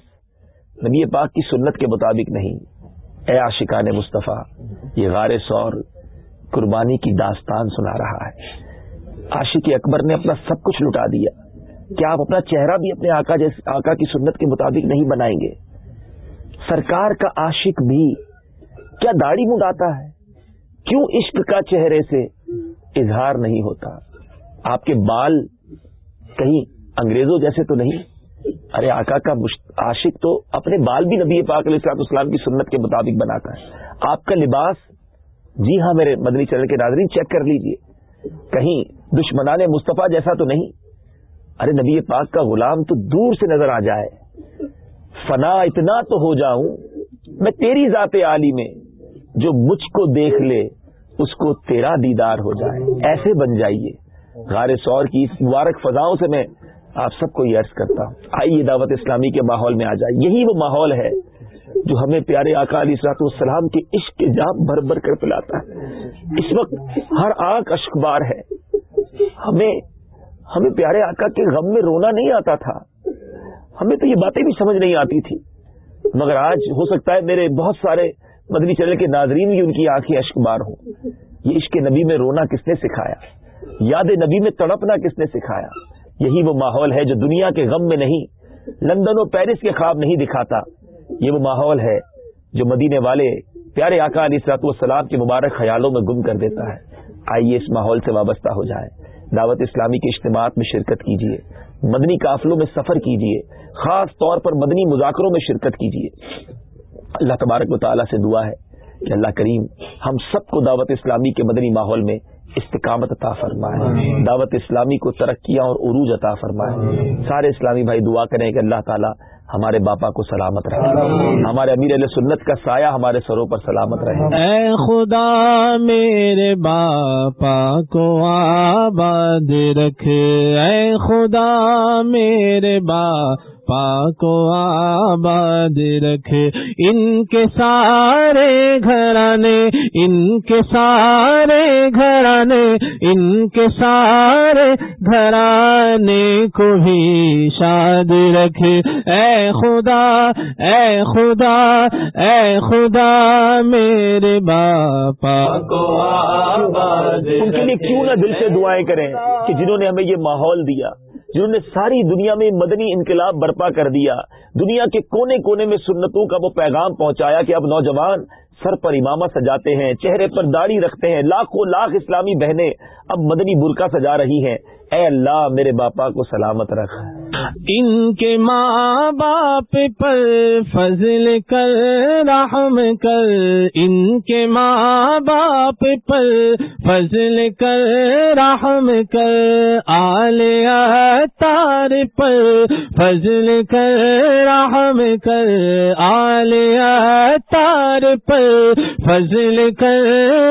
نبی پاک کی سنت کے مطابق نہیں۔ اے عاشقان مصطفیٰ، یہ غار سور قربانی کی داستان سنا رہا ہے۔ عاشق اکبر نے اپنا سب کچھ لٹا دیا۔ کیا آپ اپنا چہرہ بھی اپنے آقا جیسے آقا کی سنت کے مطابق نہیں بنائیں گے؟ سرکار کا عاشق بھی کیا داڑھی مڈاتا ہے؟ کیوں عشق کا چہرے سے اظہار نہیں ہوتا؟ آپ کے بال کہیں انگریزوں جیسے تو نہیں؟ ارے آقا کا عاشق تو اپنے بال بھی نبی پاک علیہ السلام اسلام کی سنت کے مطابق بناتا ہے۔ آپ کا لباس جی ہاں میرے مدنی چینل کے ناظرین، چیک کر لیجیے۔ کہیں دشمنان مصطفیٰ جیسا تو نہیں؟ ارے نبی پاک کا غلام تو دور سے نظر آ جائے۔ فنا اتنا تو ہو جاؤں، میں تیری ذات عالی میں، جو مجھ کو دیکھ لے، اس کو تیرا دیدار ہو جائے۔ ایسے بن جائیے۔ غار سور کی اس مبارک فضاؤں سے میں آپ سب کو یہ عرض کرتا ہوں۔ آئیے دعوت اسلامی کے ماحول میں آ جائے یہی وہ ماحول ہے جو ہمیں پیارے آقا علی سلاط والسلام کے عشق کے جام بھر بھر کر پلاتا ہے۔ اس وقت ہر آنکھ اشک بار ہے۔ ہمیں ہمیں پیارے آقا کے غم میں رونا نہیں آتا تھا۔ ہمیں تو یہ باتیں بھی سمجھ نہیں آتی تھی۔ مگر آج ہو سکتا ہے میرے بہت سارے مدنی چلے کے ناظرین بھی ان کی آنکھیں اشک بار ہوں۔ یہ عشق نبی میں رونا کس نے سکھایا؟ یاد نبی میں تڑپنا کس نے سکھایا؟ یہی وہ ماحول ہے جو دنیا کے غم میں نہیں، لندن و پیرس کے خواب نہیں دکھاتا۔ یہ وہ ماحول ہے جو مدینے والے پیارے آقا علی سرات والسلام کے مبارک خیالوں میں گم کر دیتا ہے۔ آئیے اس ماحول سے وابستہ ہو جائے۔ دعوت اسلامی کے اجتماعات میں شرکت کیجیے مدنی قافلوں میں سفر کیجیے خاص طور پر مدنی مذاکروں میں شرکت کیجیے اللہ تبارک و تعالیٰ سے دعا ہے کہ اللہ کریم ہم سب کو دعوت اسلامی کے مدنی ماحول میں استقامت عطا فرمائے۔ دعوت اسلامی کو ترقیاں اور عروج عطا فرمائے۔ سارے اسلامی بھائی دعا کریں کہ اللہ تعالیٰ ہمارے باپا کو سلامت رہے ہمارے امیر علیہ سنت کا سایہ ہمارے سروں پر سلامت رہے۔ اے خدا میرے باپا کو آباد رکھے۔ اے خدا میرے باپ پاک و آباد رکھے۔ ان کے سارے گھرانے ان کے سارے گھرانے ان کے سارے گھرانے کو بھی شاد رکھے۔ اے خدا اے خدا اے خدا میرے باپا۔ کو آباد ان کے لیے کیوں نہ دل سے دعائیں کریں کہ جنہوں نے ہمیں یہ ماحول دیا۔ جنہوں نے ساری دنیا میں مدنی انقلاب برپا کر دیا، دنیا کے کونے کونے میں سنتوں کا وہ پیغام پہنچایا کہ اب نوجوان سر پر امامہ سجاتے ہیں، چہرے پر داڑھی رکھتے ہیں، لاکھوں لاکھ اسلامی بہنیں اب مدنی برقع سجا رہی ہیں۔ اے اللہ، میرے باپا کو سلامت رکھ۔ ان کے ماں باپ پر فضل کر، رحم کر۔ ان کے ماں باپ پر فضل کر، رحم کر۔ آلیا تار پر فضل کر، رحم کر۔ آلیا تار پر فضل کر،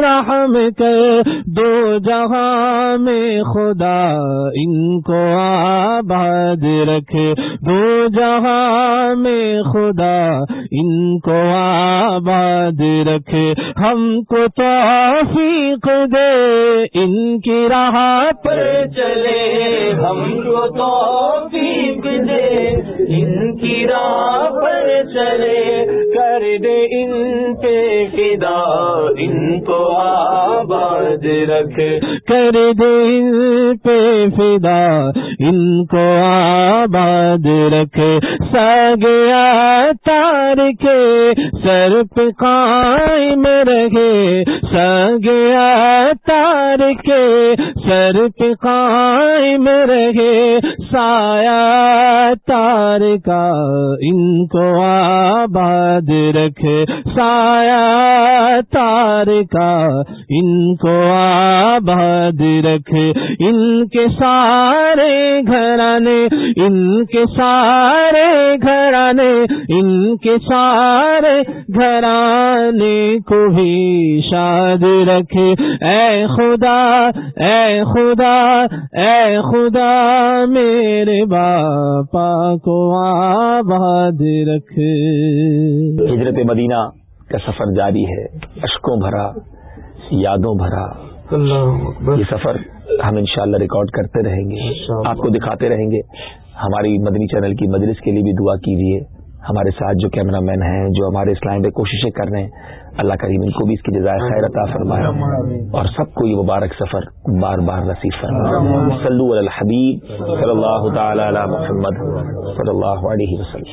رحم کر۔ دو جہاں میں خدا ان کو آباد رکھے۔ دو جہاں میں خدا ان کو آباد رکھے۔ ہم کو توفیق دے، ان کی راہ پر چلے۔ ہم کو توفیق دے، ان کی راہ پر چلے۔ کر دے ان پہ فدا، ان کو آباد آباد رکھ کر دل پہ فدا، ان کو آباد آباد رکھ سگیا تار کے سر پہ قائم رہے۔ سگیا تار کے سر پہ قائم رہے۔ سایہ تار کا ان کو آباد رکھے۔ سایہ تار کا ان کو آباد رکھے۔ ان کے سارے گھرانے ان کے سارے گھرانے ان کے سارے گھرانے کو بھی شاد رکھے۔ اے خدا اے خدا اے خدا میرے باپا کو آباد رکھے۔ ہجرت مدینہ کا سفر جاری ہے اشکوں بھرا یادوں بھرا۔ یہ سفر ہم انشاءاللہ ریکارڈ کرتے رہیں گے آپ کو دکھاتے رہیں گے۔ ہماری مدنی چینل کی مجلس کے لیے بھی دعا کیجیے ہمارے ساتھ جو کیمرہ مین ہیں جو ہمارے اسلام میں کوششیں کر رہے ہیں اللہ کریم ان کو بھی اس کی جزائے خیر عطا فرمائے۔ اور سب کو یہ مبارک سفر بار بار نصیب فرمائے۔ صلو علی الحبیب صلی اللہ تعالی علی محمد صلی اللہ علیہ وسلم۔